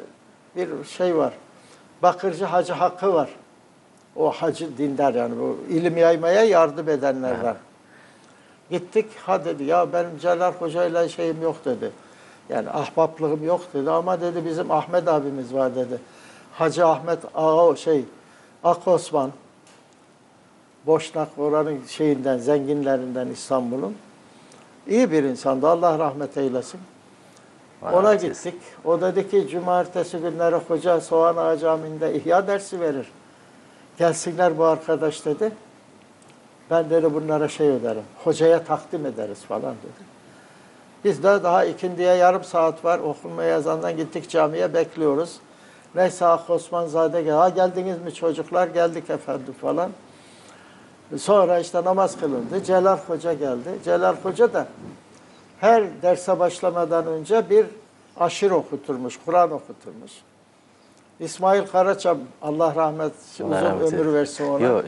bir şey var. Bakırcı Hacı Hakkı var. O hacı dindar yani bu ilim yaymaya yardım edenlerden. Gittik ha dedi ya benim Celal Hoca ile şeyim yok dedi. Yani ahbaplığım yok dedi ama dedi bizim Ahmet abimiz var dedi. Hacı Ahmet Ağa şey Ak Osman Boşnak oranın şeyinden zenginlerinden İstanbul'un iyi bir insandı. Allah rahmet eylesin. Ona eylesin. gittik. O dedi ki cumartesi günleri hoca Soğan Ağa Camii'nde ihya dersi verir. Gelsinler bu arkadaş dedi. Ben dedi bunlara şey öderim. Hocaya takdim ederiz falan dedi. Biz de daha ikindiye yarım saat var. Okunmaya yazandan gittik camiye bekliyoruz. Neyse Ak Osmanzade gel. Ha geldiniz mi çocuklar? Geldik efendim falan. Sonra işte namaz kılındı. Celal Hoca geldi. Celal Hoca da her derse başlamadan önce bir aşır okuturmuş, Kur'an okuturmuş. İsmail Karaçam, Allah rahmet, uzun Allah rahmet ömür versin ona. Yok,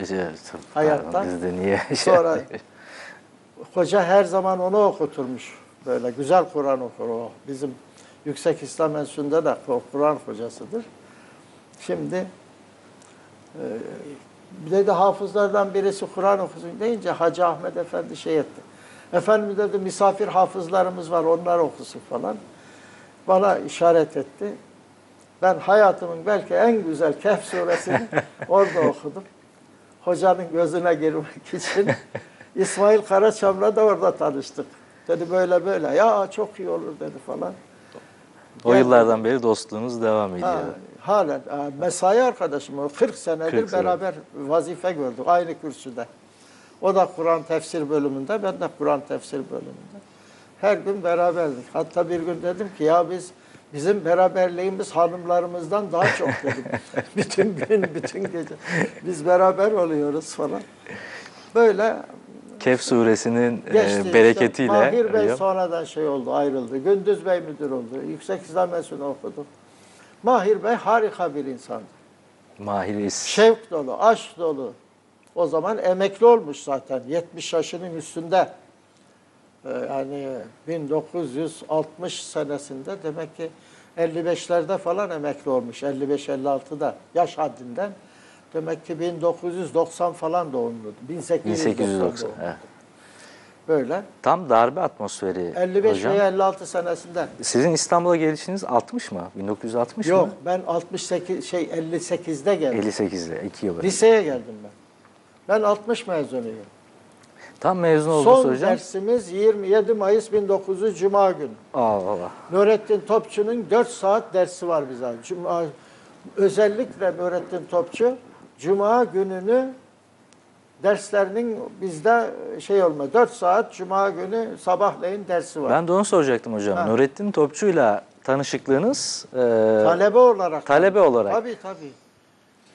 Hayatta. pardon, Biz de niye şey Sonra hoca her zaman onu okuturmuş. Böyle güzel Kur'an okur o. Bizim Yüksek İslam Enstitüsü'nde de Kur'an hocasıdır. Şimdi e, bir de, de hafızlardan birisi Kur'an okusun deyince Hacı Ahmet Efendi şey etti. Efendim dedi misafir hafızlarımız var onlar okusun falan. Bana işaret etti. Ben hayatımın belki en güzel Kehf suresini orada okudum. Hocanın gözüne girmek için. İsmail Karaçam'la da orada tanıştık. Dedi böyle böyle. Ya çok iyi olur dedi falan. O Geldi. yıllardan beri dostluğunuz devam ediyor. Ha, halen ha, mesai arkadaşım o 40 senedir 40 sene. beraber vazife gördük aynı kürsüde. O da Kur'an tefsir bölümünde, ben de Kur'an tefsir bölümünde. Her gün beraberdik. Hatta bir gün dedim ki ya biz bizim beraberliğimiz hanımlarımızdan daha çok dedim. bütün gün, bütün gece biz beraber oluyoruz falan. Böyle Kehf suresinin e, geçti. bereketiyle. Mahir Bey hocam. sonradan şey oldu, ayrıldı. Gündüz Bey müdür oldu. Yüksek İslamiyet'ini okudu. Mahir Bey harika bir insandı. Mahir İs. Şevk dolu, aşk dolu. O zaman emekli olmuş zaten. 70 yaşının üstünde. Ee, Yani 1960 senesinde demek ki 55'lerde falan emekli olmuş. 55-56'da yaş haddinden. Demek ki 1990 falan doğumlu. 1890 1890. doğumlu. Evet. Böyle. Tam darbe atmosferi 55 hocam. veya 56 senesinde. Sizin İstanbul'a gelişiniz 60 mı? 1960 Yok mı? ben 68 şey 58'de geldim. 58'de 2 yıl. Liseye geldim ben. Ben 60 mezunuyum. Tam mezun oldunuz Son hocam. dersimiz 27 Mayıs 1900 Cuma günü. Allah Allah. Nurettin Topçu'nun 4 saat dersi var bize. Cuma, özellikle Nurettin Topçu Cuma gününü derslerinin bizde şey olma 4 saat Cuma günü sabahleyin dersi var. Ben de onu soracaktım hocam. Ha. Nurettin Topçu'yla tanışıklığınız e, talebe olarak. talebe olarak. Tabii tabii.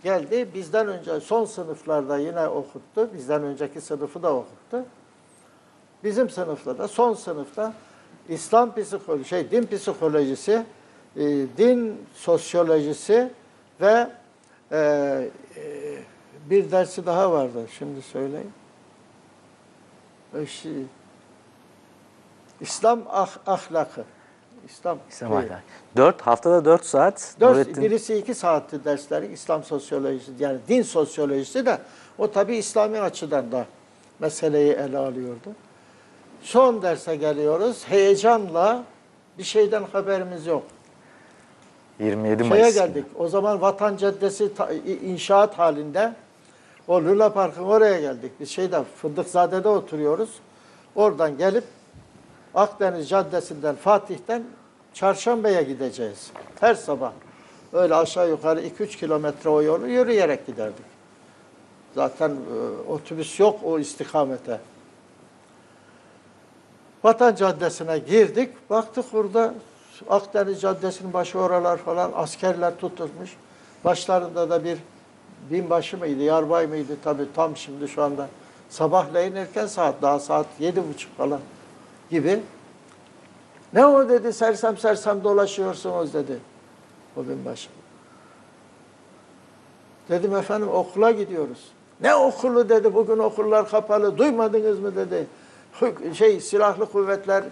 Geldi bizden önce son sınıflarda yine okuttu. Bizden önceki sınıfı da okuttu. Bizim sınıfta da son sınıfta İslam psikoloji, şey din psikolojisi, e, din sosyolojisi ve e, e, bir dersi daha vardı. Şimdi söyleyeyim. E, şey, İslam ah- ahlakı. İslam, İslam ahlakı. 4 haftada 4 saat Dört, Nurettin birisi iki saatti dersleri İslam sosyolojisi yani din sosyolojisi de o tabi İslami açıdan da meseleyi ele alıyordu. Son derse geliyoruz. Heyecanla bir şeyden haberimiz yok. 27 Şeye Mayıs. geldik. O zaman Vatan Caddesi inşaat halinde o Luna Park'ın oraya geldik. Biz şeyde Fındıkzade'de oturuyoruz. Oradan gelip Akdeniz Caddesi'nden Fatih'ten Çarşamba'ya gideceğiz. Her sabah. Öyle aşağı yukarı 2-3 kilometre o yolu yürüyerek giderdik. Zaten e, otobüs yok o istikamete. Vatan Caddesi'ne girdik. Baktık burada Akdeniz Caddesi'nin başı oralar falan askerler tutulmuş. Başlarında da bir binbaşı mıydı, yarbay mıydı tabii tam şimdi şu anda. Sabahleyin erken saat daha saat yedi buçuk falan gibi. Ne o dedi sersem sersem dolaşıyorsunuz dedi o binbaşı. Dedim efendim okula gidiyoruz. Ne okulu dedi bugün okullar kapalı duymadınız mı dedi. Şey silahlı kuvvetler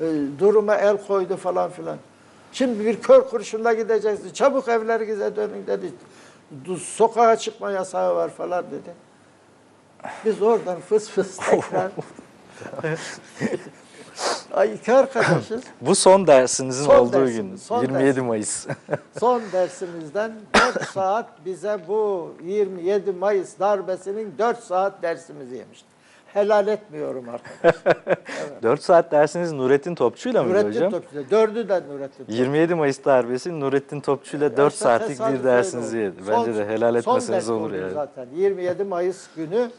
e, duruma el koydu falan filan. Şimdi bir kör kurşunla gideceğiz. Çabuk evlerinize dönün dedi. Sokağa çıkma yasağı var falan dedi. Biz oradan fıs fıs tekrar. Ay iki arkadaşız. Bu son dersinizin Son olduğu dersim, gün. son 27 dersim. Mayıs. Son dersimizden 4 saat bize bu 27 Mayıs darbesinin 4 saat dersimizi yemişti. Helal etmiyorum artık. 4 saat dersiniz Nurettin Topçu'yla mıydı Nurettin hocam? Topçu'da. Dördü de Nurettin Topçu. 27 Mayıs darbesi Nurettin Topçu'yla 4 İşte saatlik tesadüf bir dersinizi yedi. Bence de helal etmeseniz olur yani. Zaten 27 Mayıs günü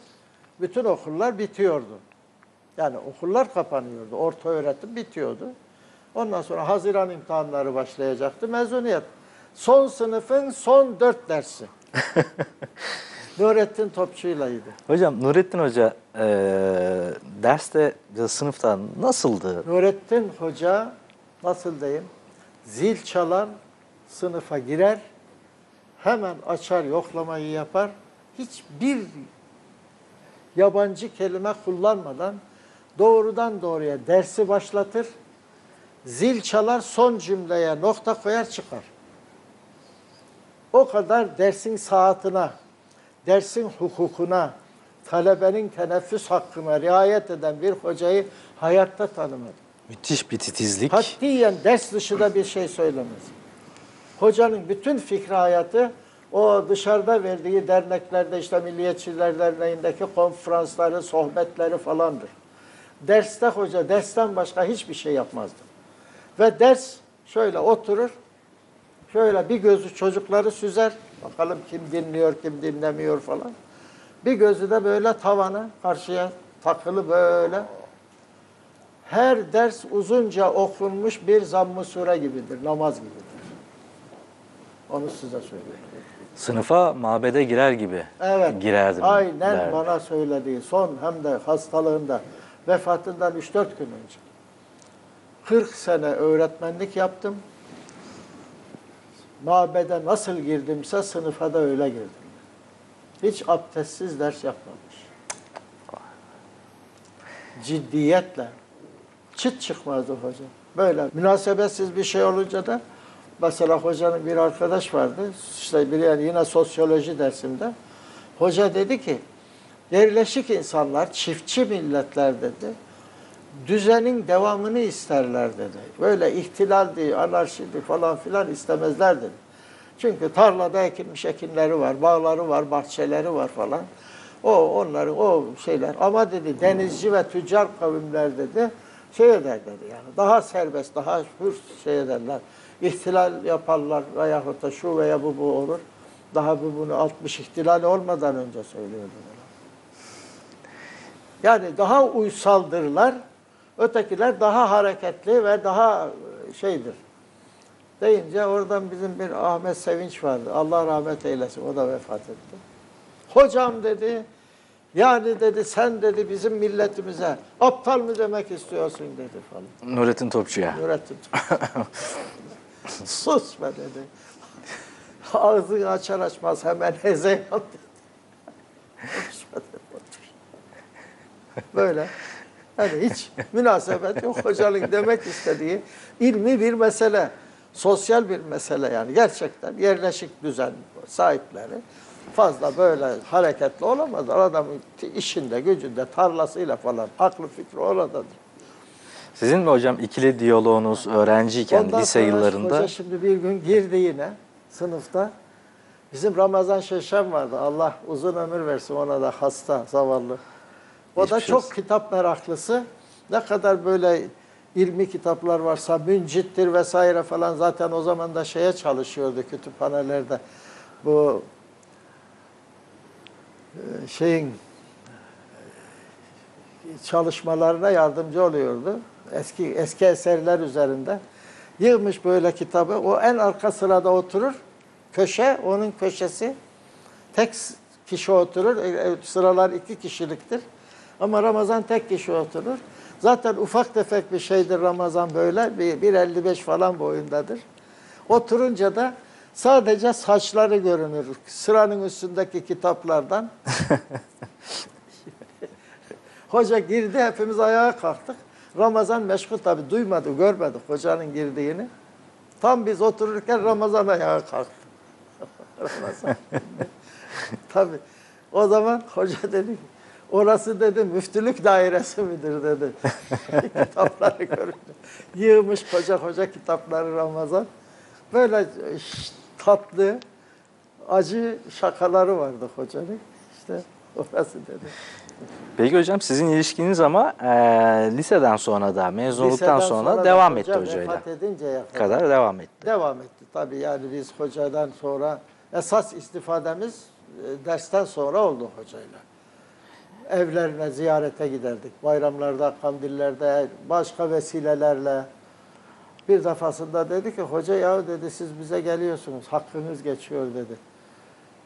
bütün okullar bitiyordu. Yani okullar kapanıyordu. Orta öğretim bitiyordu. Ondan sonra Haziran imtihanları başlayacaktı. Mezuniyet. Son sınıfın son dört dersi. Nurettin Topçu'ylaydı. Hocam Nurettin Hoca e, derste ya sınıfta nasıldı? Nurettin Hoca nasıl diyeyim zil çalar sınıfa girer hemen açar yoklamayı yapar hiçbir yabancı kelime kullanmadan doğrudan doğruya dersi başlatır zil çalar son cümleye nokta koyar çıkar. O kadar dersin saatine, dersin hukukuna, talebenin teneffüs hakkına riayet eden bir hocayı hayatta tanımadım. Müthiş bir titizlik. Katiyen ders dışı da bir şey söylemez. Hocanın bütün fikri hayatı o dışarıda verdiği derneklerde işte Milliyetçiler Derneği'ndeki konferansları, sohbetleri falandır. Derste hoca dersten başka hiçbir şey yapmazdı. Ve ders şöyle oturur, şöyle bir gözü çocukları süzer, bakalım kim dinliyor, kim dinlemiyor falan. Bir gözü de böyle tavana karşıya takılı böyle her ders uzunca okunmuş bir zamm-ı sure gibidir, namaz gibidir. Onu size söylüyorum. Sınıfa mabede girer gibi Evet. girerdim. Aynen derdi. bana söylediği son hem de hastalığında vefatından 3-4 gün önce. 40 sene öğretmenlik yaptım. Mabede nasıl girdimse sınıfa da öyle girdim. Hiç abdestsiz ders yapmamış. Ciddiyetle. Çıt çıkmazdı hoca. Böyle münasebetsiz bir şey olunca da mesela hocanın bir arkadaş vardı. İşte bir yani yine sosyoloji dersinde. Hoca dedi ki yerleşik insanlar, çiftçi milletler dedi. Düzenin devamını isterler dedi. Böyle ihtilaldi, anarşiydi falan filan istemezler dedi. Çünkü tarlada ekilmiş ekinleri var, bağları var, bahçeleri var falan. O onların o şeyler ama dedi denizci ve tüccar kavimler dedi şey eder dedi yani daha serbest, daha hür şey ederler. İhtilal yaparlar veyahut da şu veya bu bu olur. Daha bu bunu 60 ihtilal olmadan önce söylüyordu. Yani daha uysaldırlar. Ötekiler daha hareketli ve daha şeydir. Deyince oradan bizim bir Ahmet Sevinç vardı. Allah rahmet eylesin. O da vefat etti. Hocam dedi, yani dedi sen dedi bizim milletimize aptal mı demek istiyorsun dedi falan. Nurettin Topçu'ya. Nurettin. Sus be dedi. Ağzını açar açmaz hemen hezeyan dedi. Böyle. Yani hiç münasebet yok hocanın demek istediği ilmi bir mesele. Sosyal bir mesele yani gerçekten yerleşik düzen sahipleri fazla böyle hareketli olamazlar. Adamın işinde, gücünde, tarlasıyla falan aklı fikri oradadır. Sizin mi hocam ikili diyaloğunuz öğrenciyken Ondan lise yıllarında Hoca şimdi bir gün girdi yine sınıfta. Bizim Ramazan Şeşen vardı. Allah uzun ömür versin ona da hasta, zavallı. O da Geçmiş çok kitap meraklısı. Ne kadar böyle ilmi kitaplar varsa müncittir vesaire falan zaten o zaman da şeye çalışıyordu kütüphanelerde. Bu e, şeyin çalışmalarına yardımcı oluyordu. Eski eski eserler üzerinde. Yığmış böyle kitabı. O en arka sırada oturur. Köşe, onun köşesi. Tek kişi oturur. E, e, Sıralar iki kişiliktir. Ama Ramazan tek kişi oturur. Zaten ufak tefek bir şeydir Ramazan böyle. Bir- 1.55 falan boyundadır. Oturunca da sadece saçları görünür. Sıranın üstündeki kitaplardan. Hoca girdi, hepimiz ayağa kalktık. Ramazan meşgul tabi duymadı, görmedi hocanın girdiğini. Tam biz otururken Ramazan ayağa kalktı. Ramazan. tabi o zaman hoca dedi ki, orası dedi müftülük dairesi midir dedi. Kitapları görünce. Yığmış koca koca kitapları Ramazan. Böyle tatlı, acı şakaları vardı hocanın. İşte orası dedi. Peki hocam sizin ilişkiniz ama e, liseden sonra da mezun olduktan Liseden sonra, da devam etti hocayla. Vefat edinceye kadar. Kadar devam etti. Devam etti tabii yani biz hocadan sonra esas istifademiz e, dersten sonra oldu hocayla. Evlerine ziyarete giderdik. Bayramlarda, kandillerde, başka vesilelerle. Bir defasında dedi ki hoca ya dedi siz bize geliyorsunuz hakkınız geçiyor dedi.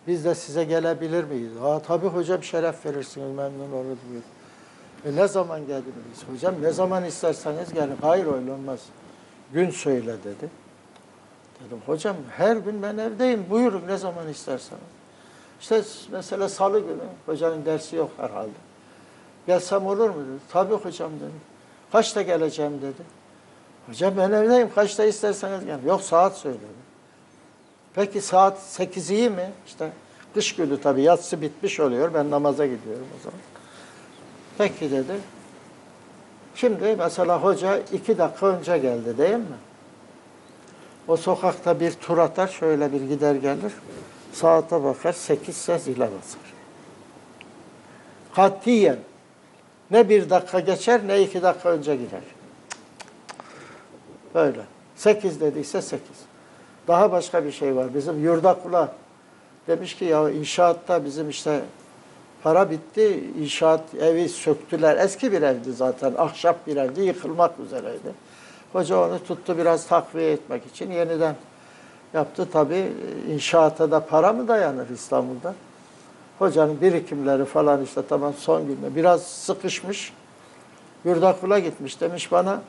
Biz de size gelebilir miyiz? Ha tabii hocam şeref verirsiniz memnun oluruz buyur. E ne zaman geldiniz? Hocam ne zaman isterseniz gelin. Hayır öyle olmaz. Gün söyle dedi. Dedim hocam her gün ben evdeyim buyurun ne zaman isterseniz. İşte mesela salı günü hocanın dersi yok herhalde. Gelsem olur mu dedi. Tabii hocam dedim. Kaçta geleceğim dedi. Hocam ben evdeyim kaçta isterseniz gelin. Yok saat söyledi. Peki saat 8 iyi mi? İşte kış günü tabii yatsı bitmiş oluyor. Ben namaza gidiyorum o zaman. Peki dedi. Şimdi mesela hoca iki dakika önce geldi değil mi? O sokakta bir tur atar, şöyle bir gider gelir. Saate bakar, sekiz ses ile basar. Katiyen. Ne bir dakika geçer, ne iki dakika önce gider. Böyle. Sekiz dediyse sekiz. Daha başka bir şey var. Bizim Yurdakula demiş ki ya inşaatta bizim işte Para bitti, inşaat evi söktüler. Eski bir evdi zaten, ahşap bir evdi, yıkılmak üzereydi. Hoca onu tuttu biraz takviye etmek için yeniden yaptı. Tabii inşaata da para mı dayanır İstanbul'da? Hocanın birikimleri falan işte tamam son günde biraz sıkışmış. Yurdakula gitmiş demiş bana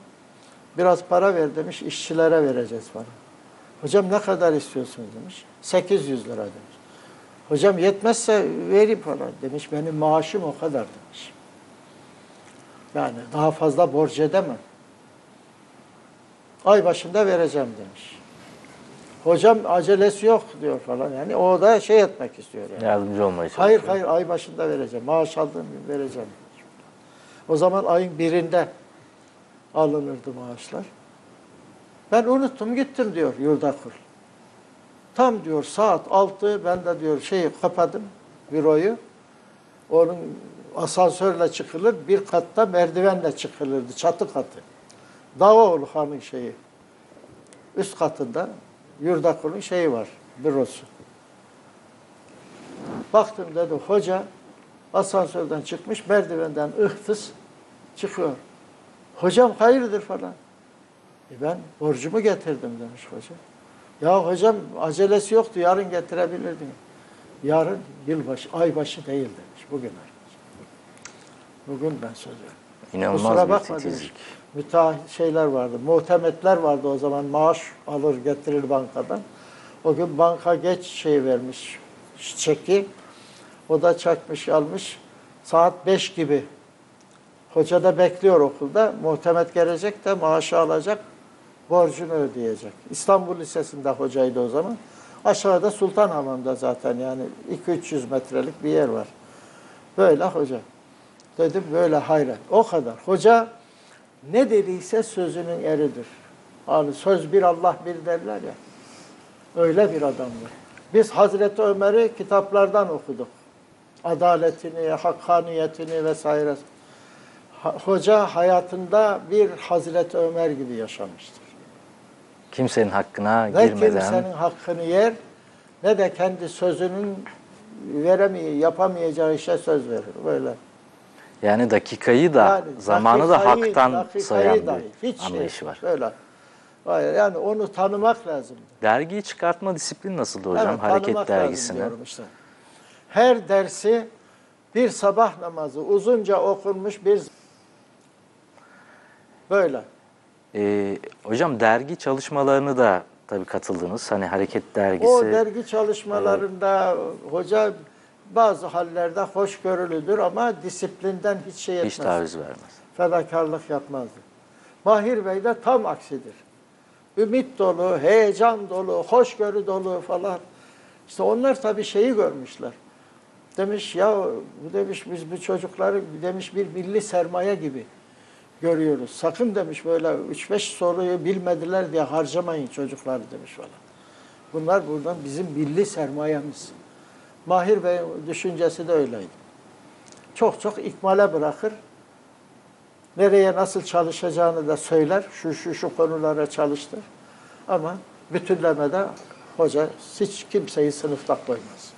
biraz para ver demiş işçilere vereceğiz para. Hocam ne kadar istiyorsunuz demiş. 800 lira demiş. Hocam yetmezse vereyim falan demiş. Benim maaşım o kadar demiş. Yani daha fazla borç edemem. Ay başında vereceğim demiş. Hocam acelesi yok diyor falan. Yani o da şey etmek istiyor yani. Yardımcı olmaya çalışıyor. Hayır hayır ay başında vereceğim. Maaş aldığım gün vereceğim. O zaman ayın birinde alınırdı maaşlar. Ben unuttum gittim diyor Yurdakul. Tam diyor saat 6 ben de diyor şeyi kapadım büroyu. Onun asansörle çıkılır bir katta merdivenle çıkılırdı çatı katı. Davaoğlu Han'ın şeyi. Üst katında Yurdakul'un şeyi var bürosu. Baktım dedi hoca asansörden çıkmış merdivenden ıhtız çıkıyor. Hocam hayırdır falan. E ben borcumu getirdim demiş hoca. Ya hocam acelesi yoktu yarın getirebilirdin. Yarın yılbaşı, aybaşı değil demiş bugün aybaşı. Bugün ben söz verdim. İnanılmaz Kusura bir bakma titizlik. demiş. Müteahhit şeyler vardı. Muhtemetler vardı o zaman. Maaş alır getirir bankadan. O gün banka geç şey vermiş. Çeki. O da çakmış almış. Saat 5 gibi. Hoca da bekliyor okulda. Muhtemet gelecek de maaşı alacak. Borcunu ödeyecek. İstanbul Lisesi'nde hocaydı o zaman. Aşağıda Sultanhamam'da zaten yani 2-300 metrelik bir yer var. Böyle hoca. Dedim böyle hayret. O kadar. Hoca ne dediyse sözünün eridir. Hani söz bir Allah bir derler ya. Öyle bir adamdır. Biz Hazreti Ömer'i kitaplardan okuduk. Adaletini, hakkaniyetini vesaire. Hoca hayatında bir Hazreti Ömer gibi yaşamıştır. Kimsenin hakkına Ne girmeden kimsenin hakkını yer ne de kendi sözünün veremeye, yapamayacağı işe söz verir. Böyle. Yani dakikayı da Yani zamanı da dakikayı- haktan dakikayı sayan dahi, bir hiç şey- anlayışı var. Böyle. Hayır, yani onu tanımak lazım. Dergiyi çıkartma disiplini nasıldı hocam? Evet, Hareket dergisini. işte. Her dersi bir sabah namazı uzunca okunmuş bir böyle. Ee, hocam dergi çalışmalarını da tabii katıldınız. Hani Hareket Dergisi. O dergi çalışmalarında hoca bazı hallerde hoşgörülüdür ama disiplinden hiç şey etmez. hiç taviz vermez. fedakarlık yapmazdı. Mahir Bey de tam aksidir. Ümit dolu, heyecan dolu, hoşgörü dolu falan. İşte onlar tabii şeyi görmüşler. Demiş ya bu demiş biz bu çocukları demiş bir milli sermaye gibi görüyoruz. Sakın demiş böyle 3-5 soruyu bilmediler diye harcamayın çocukları demiş falan. Bunlar buradan bizim milli sermayemiz. Mahir Bey'in düşüncesi de öyleydi. Çok çok ikmale bırakır nereye nasıl çalışacağını da söyler. Şu şu şu konulara çalıştır. Ama bütünlemede hoca hiç kimseyi sınıfta koymaz.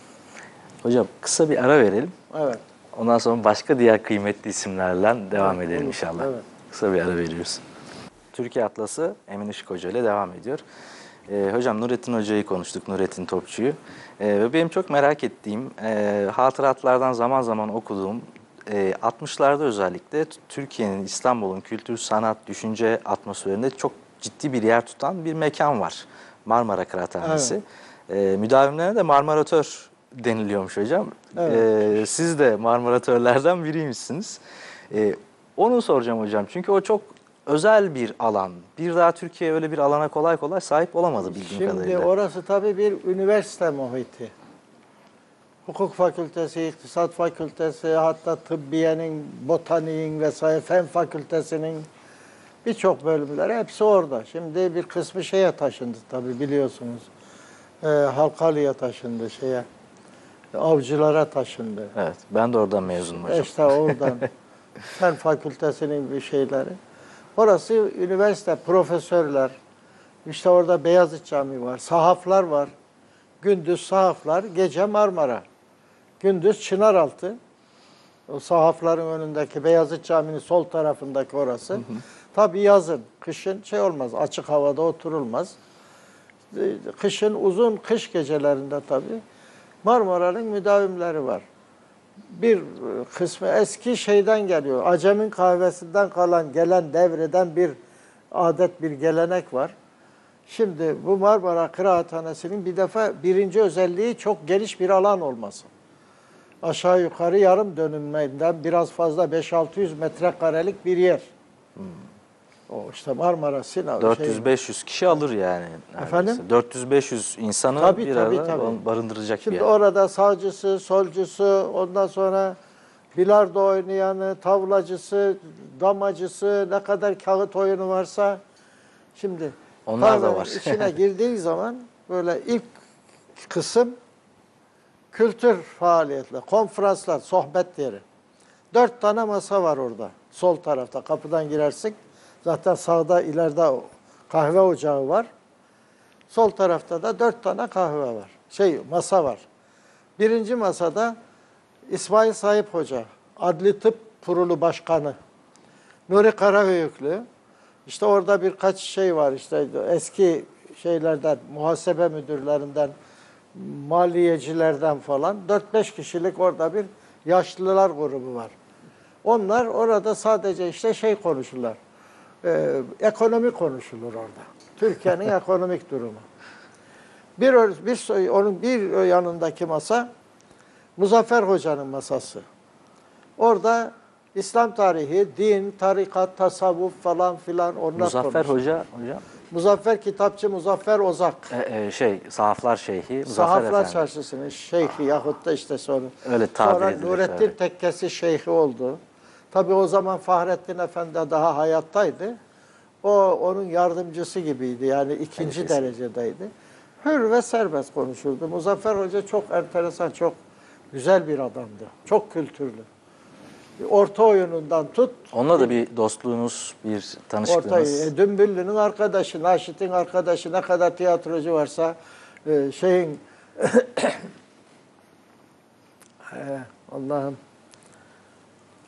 Hocam kısa bir ara verelim. Evet. Ondan sonra başka diğer kıymetli isimlerle devam Evet, edelim inşallah. Evet. Kısa bir ara veriyoruz. Türkiye Atlası Emin Işık Hoca ile devam ediyor. Ee, hocam Nurettin Hoca'yı konuştuk, Nurettin Topçu'yu. Ee, ve benim çok merak ettiğim, e, hatıratlardan zaman zaman okuduğum, e, 60'larda özellikle Türkiye'nin, İstanbul'un kültür, sanat, düşünce atmosferinde çok ciddi bir yer tutan bir mekan var. Marmara Kıraathanesi. E, müdavimlerine de marmaratör deniliyormuş hocam. Evet. E, siz de marmaratörlerden biriymişsiniz. E, onu soracağım hocam. Çünkü o çok özel bir alan. Bir daha Türkiye öyle bir alana kolay kolay sahip olamadı bildiğim Şimdi kadarıyla. orası tabii bir üniversite muhiti. Hukuk fakültesi, iktisat fakültesi, hatta tıbbiyenin, botaniğin vesaire fen fakültesinin birçok bölümleri hepsi orada. Şimdi bir kısmı şeye taşındı tabii biliyorsunuz. Ee, Halkalı'ya taşındı şeye. Avcılara taşındı. Evet, ben de oradan mezunum hocam. İşte oradan fen fakültesinin bir şeyleri. Orası üniversite, profesörler. İşte orada Beyazıt Camii var, sahaflar var. Gündüz sahaflar, gece Marmara. Gündüz Çınaraltı. O sahafların önündeki Beyazıt Camii'nin sol tarafındaki orası. Tabii yazın, kışın şey olmaz, açık havada oturulmaz. Kışın uzun kış gecelerinde tabii Marmara'nın müdavimleri var. Bir kısmı eski şeyden geliyor. Acemin kahvesinden kalan, gelen devreden bir adet, bir gelenek var. Şimdi bu Marmara Kıraathanesi'nin bir defa birinci özelliği çok geniş bir alan olması. Aşağı yukarı yarım dönümünden biraz fazla 5-600 metrekarelik bir yer. O işte Marmara Sinan şey, 400-500 kişi alır yani. neredeyse. Efendim? 400-500 insanı Tabii, bir tabii, arada tabii. barındıracak Şimdi bir yer. orada sağcısı, solcusu, ondan sonra bilardo oynayanı, tavlacısı, damacısı, ne kadar kağıt oyunu varsa şimdi Onlar da var. içine girdiği zaman böyle ilk kısım kültür faaliyetleri, konferanslar, sohbet yeri. Dört tane masa var orada. Sol tarafta kapıdan girersin. Zaten sağda ileride kahve ocağı var. Sol tarafta da dört tane kahve var. Şey masa var. Birinci masada İsmail Sahip Hoca, Adli Tıp Kurulu Başkanı. Nuri Karahöyüklü. İşte orada birkaç şey var işte eski şeylerden, muhasebe müdürlerinden, maliyecilerden falan 4-5 kişilik orada bir yaşlılar grubu var. Onlar orada sadece işte şey konuşurlar. Ee, ekonomi konuşulur orada. Türkiye'nin ekonomik durumu. Bir, bir onun bir yanındaki masa Muzaffer Hoca'nın masası. Orada İslam tarihi, din, tarikat, tasavvuf falan filan onlar Muzaffer konuşuyor. Hoca, hocam Muzaffer kitapçı Muzaffer Ozak. e, e, şey Sahaflar Şeyhi Muzaffer Sahaflar Efendi. Çarşısı'nın şeyhi yahut da işte sonra. Öyle tabir Sonra Nurettin evet. Tekkesi şeyhi oldu. Tabii o zaman Fahrettin Efendi daha hayattaydı. O onun yardımcısı gibiydi yani ikinci Halifesi. derecedeydi. Hür ve serbest konuşurdu. Muzaffer Hoca çok enteresan, çok güzel bir adamdı. Çok kültürlü. Orta oyunundan tut, Onunla da bir dostluğunuz, bir Orta tanışıklığınız. e, Dümbüllü'nün arkadaşı, Naşit'in arkadaşı, ne kadar tiyatrocu varsa e, şeyin e, Allah'ım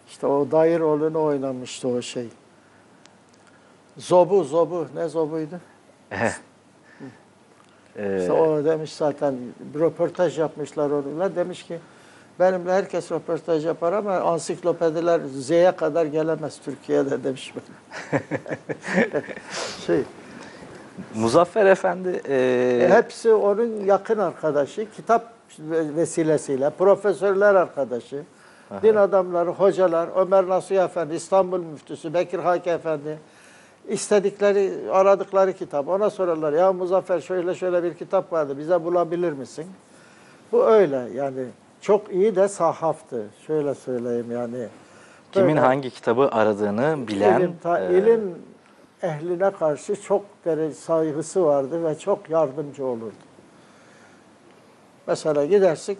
işte o dair rolünü oynamıştı o şey. Zobu, Zobu. Ne Zobu'ydu? İşte o demiş zaten bir röportaj yapmışlar onunla. Demiş ki benimle herkes röportaj yapar ama ansiklopediler Z'ye kadar gelemez Türkiye'de demiş. şey, Muzaffer Efendi e, hepsi onun yakın arkadaşı, kitap vesilesiyle, profesörler arkadaşı, din adamları, hocalar, Ömer Nasuh Efendi, İstanbul Müftüsü, Bekir Haki Efendi, istedikleri, aradıkları kitap. Ona sorarlar, ya Muzaffer şöyle şöyle bir kitap vardı, bize bulabilir misin? Bu öyle yani. Çok iyi de sahaftı. Şöyle söyleyeyim yani. kimin Böyle hangi kitabı aradığını bilen ilim, ta- e, ilim ehline karşı çok derece saygısı vardı ve çok yardımcı olurdu. Mesela gidersin,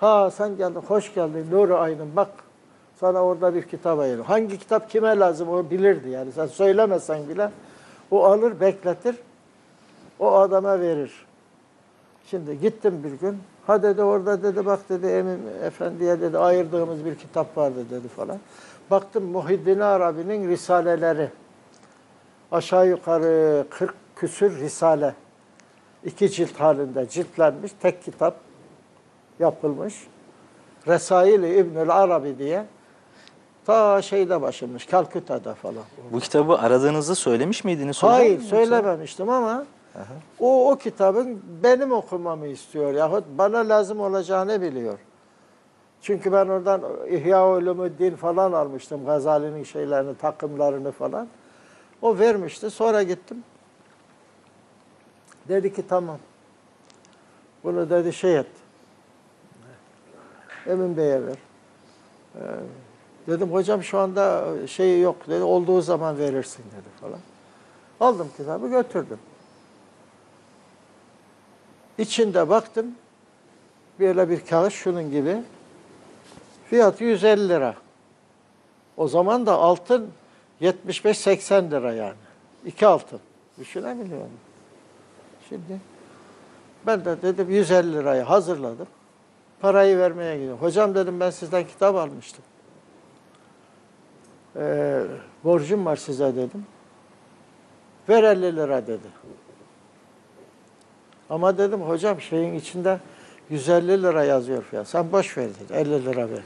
ha sen geldin, hoş geldin Nuri Aydın bak sana orada bir kitap ayırır. Hangi kitap kime lazım o bilirdi yani. Sen söylemesen bile o alır bekletir, o adama verir. Şimdi gittim bir gün, ha dedi orada dedi bak dedi Emin Efendi'ye dedi ayırdığımız bir kitap vardı dedi falan. Baktım Muhiddin Arabi'nin Risaleleri. Aşağı yukarı 40 küsür Risale. iki cilt halinde ciltlenmiş tek kitap yapılmış. Resail-i İbnül Arabi diye ta şeyde başlamış, Kalküta'da falan. bu kitabı aradığınızı söylemiş miydiniz? Hayır söylememiştim ama o o kitabın benim okumamı istiyor yahut bana lazım olacağını biliyor. Çünkü ben oradan İhya Ulumuddin falan almıştım. Gazali'nin şeylerini, takımlarını falan. O vermişti. Sonra gittim. Dedi ki tamam. Bunu dedi şey et. Emin Bey'e ver. Ee, dedim hocam şu anda şey yok dedi. Olduğu zaman verirsin dedi falan. Aldım kitabı götürdüm. İçinde baktım. Böyle bir kağıt şunun gibi. Fiyatı 150 lira. O zaman da altın 75-80 lira yani. İki altın. Düşünebiliyor musun? Şimdi ben de dedim 150 lirayı hazırladım. Parayı vermeye gidiyorum. Hocam dedim ben sizden kitap almıştım. Ee, borcum var size dedim. Ver 50 lira dedi. Ama dedim hocam şeyin içinde 150 lira yazıyor fiyat. Sen boş ver dedi. 50 lira ver.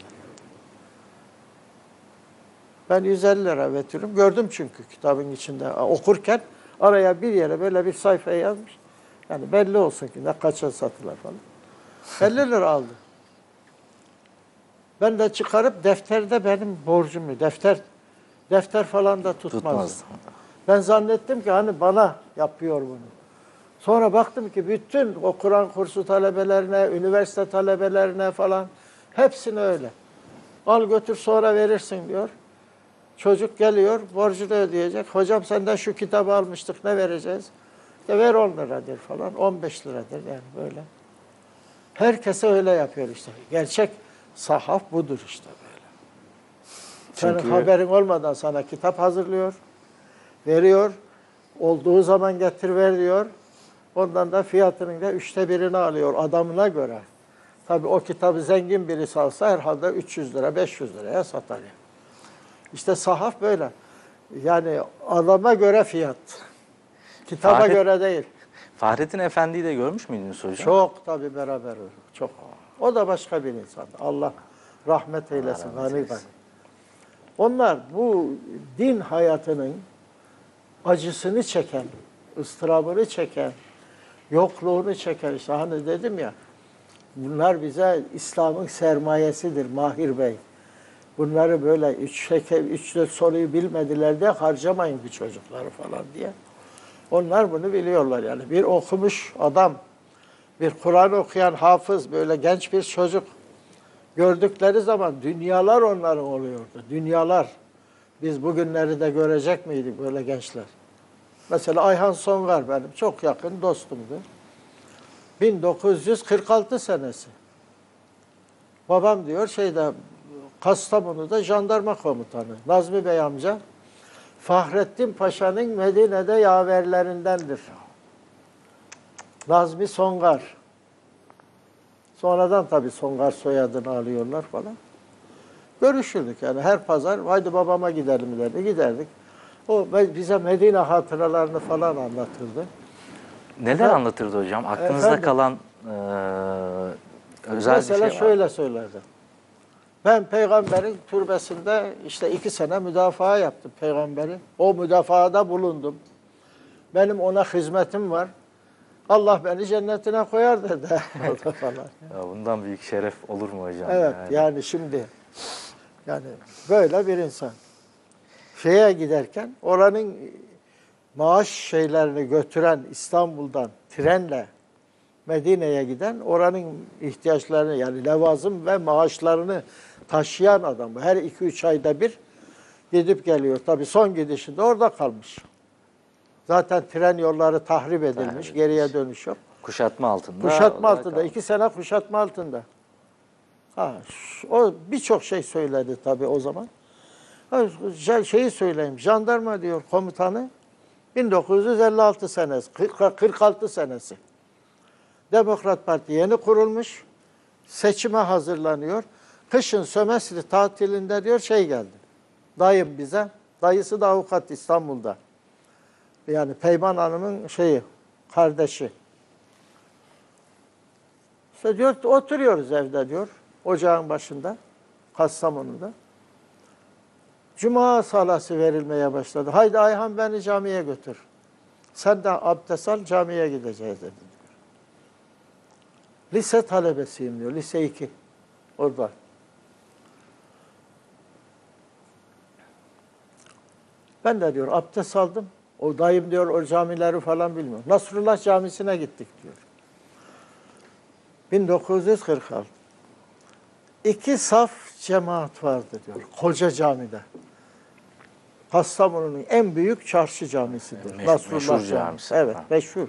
Ben 150 lira götürdüm. Gördüm çünkü kitabın içinde okurken araya bir yere böyle bir sayfaya yazmış. Yani belli olsun ki ne kaça satılır falan. 50 lira aldı. Ben de çıkarıp defterde benim borcumu, defter defter falan da tutmazdı. Tutmaz. Ben zannettim ki hani bana yapıyor bunu. Sonra baktım ki bütün o Kur'an kursu talebelerine, üniversite talebelerine falan hepsine öyle. Al götür sonra verirsin diyor. Çocuk geliyor, borcu da ödeyecek. Hocam senden şu kitabı almıştık, ne vereceğiz? De ver 10 liradır falan, 15 liradır yani böyle. Herkese öyle yapıyor işte. Gerçek sahaf budur işte böyle. Senin Çünkü- haberin olmadan sana kitap hazırlıyor, veriyor. Olduğu zaman getir ver diyor. Ondan da fiyatının da üçte birini alıyor adamına göre. Tabii o kitabı zengin birisi alsa herhalde 300 lira, 500 liraya satar. yani. İşte sahaf böyle. Yani adama göre fiyat. Kitaba Fahret- göre değil. Fahrettin Efendi'yi de görmüş müydünüz hocam? Çok tabii beraber. Çok. O da başka bir insan. Allah rahmet eylesin. rahmet gani eylesin. Onlar bu din hayatının acısını çeken, ıstırabını çeken, yokluğunu çeken işte hani dedim ya bunlar bize İslam'ın sermayesidir Mahir Bey. Bunları böyle üç, şeker, üç dört soruyu bilmediler de harcamayın bu çocukları falan diye. Onlar bunu biliyorlar yani. Bir okumuş adam, bir Kur'an okuyan hafız, böyle genç bir çocuk gördükleri zaman dünyalar onların oluyordu. Dünyalar. Biz bugünleri de görecek miydik böyle gençler? Mesela Ayhan Songar benim çok yakın dostumdu. 1946 senesi. Babam diyor şeyde Kastamonu'da jandarma komutanı. Nazmi Bey amca Fahrettin Paşa'nın Medine'de yaverlerindendir. Nazmi Songar. Sonradan tabii Songar soyadını alıyorlar falan. Görüşürdük yani her pazar haydi babama gidelim derdi. Giderdik. O bize Medine hatıralarını falan anlatırdı. Neler Ha- anlatırdı hocam? Aklınızda Efendim? kalan eee, özel Mesela bir şey var. şöyle söylerdi. Ben peygamberin türbesinde işte iki sene müdafaa yaptım peygamberi. O müdafaada bulundum. Benim ona hizmetim var. Allah beni cennetine koyar dedi. Falan. Ya bundan büyük şeref olur mu hocam? Evet Yani? yani şimdi yani böyle bir insan. Şeye giderken oranın maaş şeylerini götüren İstanbul'dan trenle Medine'ye giden oranın ihtiyaçlarını yani levazım ve maaşlarını taşıyan adam. bu. Her 2-3 ayda bir gidip geliyor. Tabii son gidişinde orada kalmış. Zaten tren yolları tahrip edilmiş. edilmiş. Geriye dönüş yok. Kuşatma altında. Kuşatma altında. kaldı. iki sene kuşatma altında. Ha, o birçok şey söyledi tabii o zaman. Şeyi söyleyeyim. Jandarma diyor komutanı 1956 senesi, 40 46 senesi. Demokrat Parti yeni kurulmuş. Seçime hazırlanıyor. Kışın sömestr tatilinde diyor şey geldi. Dayım bize. Dayısı da avukat İstanbul'da. Yani Peyman Hanım'ın şeyi, kardeşi. İşte diyor oturuyoruz evde diyor. Ocağın başında. Kastamonu'da. Cuma salası verilmeye başladı. Haydi Ayhan beni camiye götür. Sen de abdest al camiye gideceğiz dedi. diyor. Lise talebesiyim diyor. Lise 2. Orada. Ben de diyor abdest aldım. O dayım diyor o camileri falan bilmiyor. Nasrullah Camisi'ne gittik diyor. 1946. İki saf cemaat vardı diyor. Koca camide. Kastamonu'nun en büyük çarşı camisidir. Meş- Nasrullah meşhur Camisi. camisi. Evet, Ha. meşhur.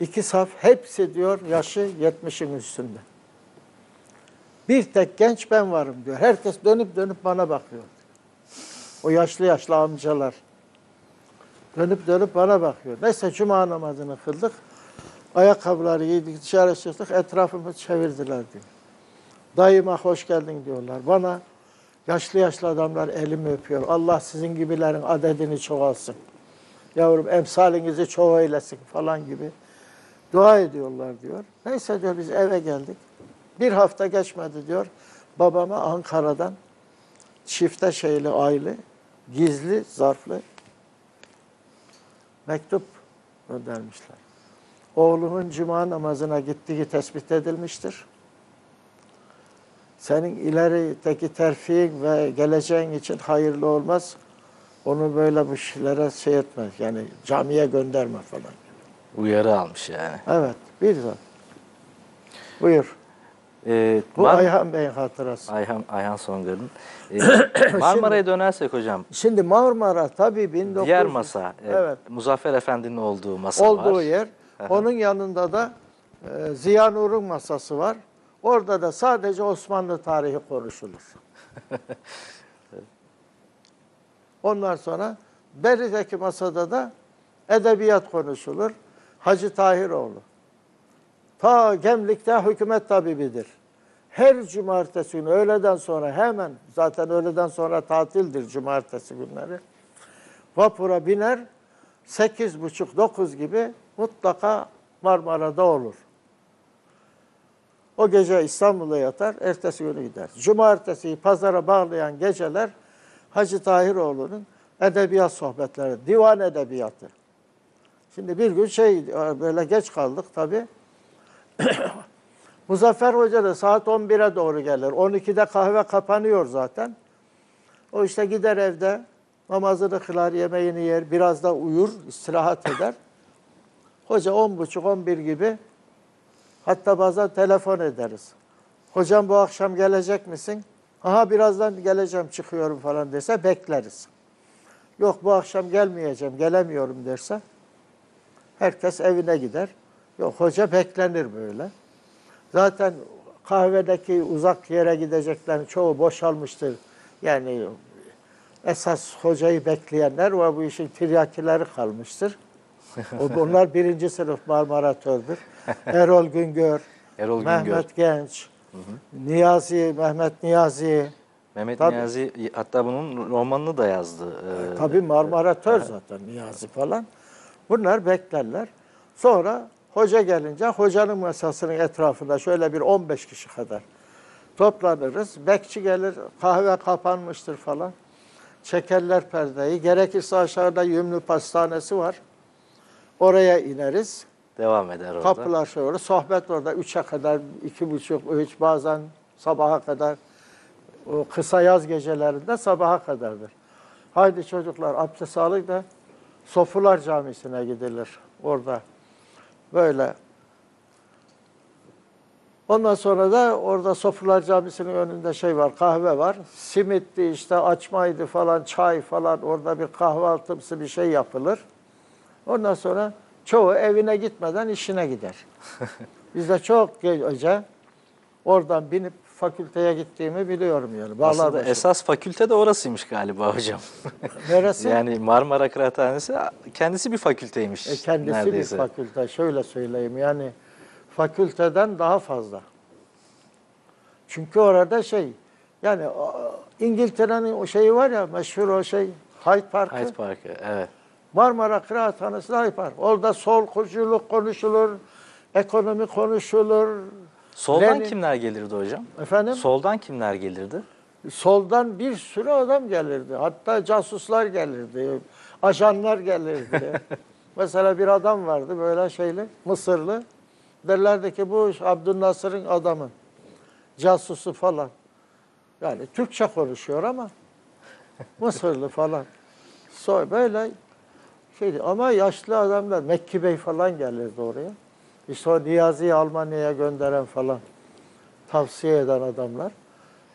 İki saf hepsi diyor yaşı 70'in üstünde. Bir tek genç ben varım diyor. Herkes dönüp dönüp bana bakıyor. O yaşlı yaşlı amcalar. Dönüp dönüp bana bakıyor. Neyse cuma namazını kıldık. Ayakkabıları giydik dışarı çıktık. Etrafımı çevirdiler diyor. Dayıma hoş geldin diyorlar. Bana Yaşlı yaşlı adamlar elimi öpüyor. Allah sizin gibilerin adedini çoğalsın. Yavrum emsalinizi çoğu eylesin falan gibi. Dua ediyorlar diyor. Neyse diyor biz eve geldik. Bir hafta geçmedi diyor. Babama Ankara'dan çifte şeyli aile gizli zarflı mektup göndermişler. Oğlunun cuma namazına gittiği tespit edilmiştir. Senin ilerideki terfiğin ve geleceğin için hayırlı olmaz. Onu böyle bu şeylere şey etme. Yani camiye gönderme falan. Uyarı almış yani. Evet, bir zat. Buyur. Ee, Bu Mar- Ayhan Bey'in hatırası. Ayhan, Ayhan Songır'ın. Ee, Marmara'ya dönersek hocam. Şimdi Marmara tabii 1900 Diğer masa, e, Evet. Muzaffer Efendi'nin olduğu masa var. olduğu yer. Onun yanında da e, Ziya Nur'un masası var. Orada da sadece Osmanlı tarihi konuşulur. Ondan sonra Beri'deki masada da edebiyat konuşulur. Hacı Tahiroğlu. Ta Gemlik'te hükümet tabibidir. Her cumartesi günü öğleden sonra hemen zaten öğleden sonra tatildir cumartesi günleri. Vapura biner sekiz buçuk dokuz gibi mutlaka Marmara'da olur. O gece İstanbul'da yatar, ertesi günü gider. Cumartesiyi pazara bağlayan geceler Hacı Tahiroğlu'nun edebiyat sohbetleri, divan edebiyatı. Şimdi bir gün şey böyle geç kaldık tabii. Muzaffer Hoca da saat 11'e doğru gelir. 12'de kahve kapanıyor zaten. O işte gider evde namazını kılar, yemeğini yer, biraz da uyur, istirahat eder. Hoca 10.30-11 gibi hatta bazen telefon ederiz. Hocam bu akşam gelecek misin? Aha birazdan geleceğim çıkıyorum falan dese bekleriz. Yok bu akşam gelmeyeceğim, gelemiyorum derse herkes evine gider. Yok hoca beklenir böyle. Zaten kahvedeki uzak yere gideceklerin çoğu boşalmıştır. Yani esas hocayı bekleyenler ve bu işin tiryakileri kalmıştır. O- Onlar birinci sınıf marmaratördür. Erol Güngör, Erol Güngör. Mehmet Genç, Niyazi, Mehmet Niyazi. Mehmet Tabii. Niyazi hatta bunun romanını da yazdı. Ee, Tabii marmaratör zaten Niyazi falan. Bunlar beklerler. Sonra hoca gelince hocanın masasının etrafında şöyle bir 15 kişi kadar toplanırız. Bekçi gelir, kahve kapanmıştır falan. Çekerler perdeyi. Gerekirse aşağıda Yümlü Pastanesi var. Oraya ineriz. devam eder orada. Kapılar şey olur. Sohbet orada 3'e kadar, iki buçuk, üç bazen sabaha kadar. O kısa yaz gecelerinde sabaha kadardır. Haydi çocuklar abdest alın da Sofular Camisi'ne gidilir orada. Böyle. Ondan sonra da orada Sofular Camisi'nin önünde şey var, kahve var. Simitti işte açmaydı falan, çay falan orada bir kahvaltımsı bir şey yapılır. Ondan sonra çoğu evine gitmeden işine gider. Biz de çok gece oradan binip fakülteye gittiğimi biliyorum yani. Aslında Bağlarbaşı. esas fakülte de orasıymış galiba hocam. Neresi? yani Marmara Kıraathanesi kendisi bir fakülteymiş E kendisi neredeyse. bir fakülte. Şöyle söyleyeyim yani fakülteden daha fazla. Çünkü orada şey yani İngiltere'nin o şeyi var ya meşhur o şey Hyde Park'ı. Hyde Park'ı evet. Marmara Kıraathanesi Hyde Park. Orada solculuk konuşulur, ekonomi konuşulur. Soldan Lenin- kimler gelirdi hocam? Efendim? Soldan kimler gelirdi? Soldan bir sürü adam gelirdi. Hatta casuslar gelirdi. Ajanlar gelirdi. Mesela bir adam vardı böyle şeyli, Mısırlı. Derlerdi ki bu Abdülnasır'ın adamı. Casusu falan. Yani Türkçe konuşuyor ama Mısırlı falan. So böyle şeydi. Ama yaşlı adamlar, Mekki Bey falan gelirdi oraya. İşte o Niyazi'yi Almanya'ya gönderen falan tavsiye eden adamlar.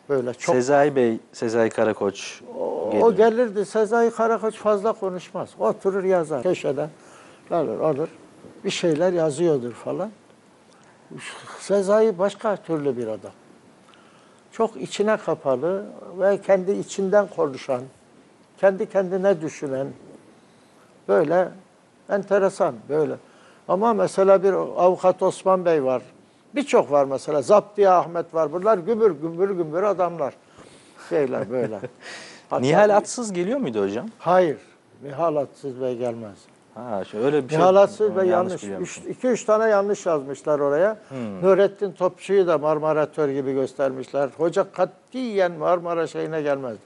Böyle çok Sezai Bey, Sezai Karakoç o, gelir. o gelirdi. Sezai Karakoç fazla konuşmaz. Oturur yazar. Köşede alır alır. Bir şeyler yazıyordur falan. Sezai başka türlü bir adam. Çok içine kapalı ve kendi içinden konuşan, kendi kendine düşünen, böyle enteresan böyle. Ama mesela bir avukat Osman Bey var. Birçok var mesela. Zaptiye Ahmet var. Bunlar gümbür gümbür gümbür adamlar. Şeyler böyle. Hatta Nihal Atsız geliyor muydu hocam? Hayır. Nihal Atsız Bey gelmez. Ha, şu öyle bir şey. Nihal Atsız Bey yanlış yanlış. biliyormuşum. 2-3 tane yanlış yazmışlar oraya. Hmm. Nurettin Topçu'yu da Marmaratör gibi göstermişler. Hoca katiyen Marmara şeyine gelmez.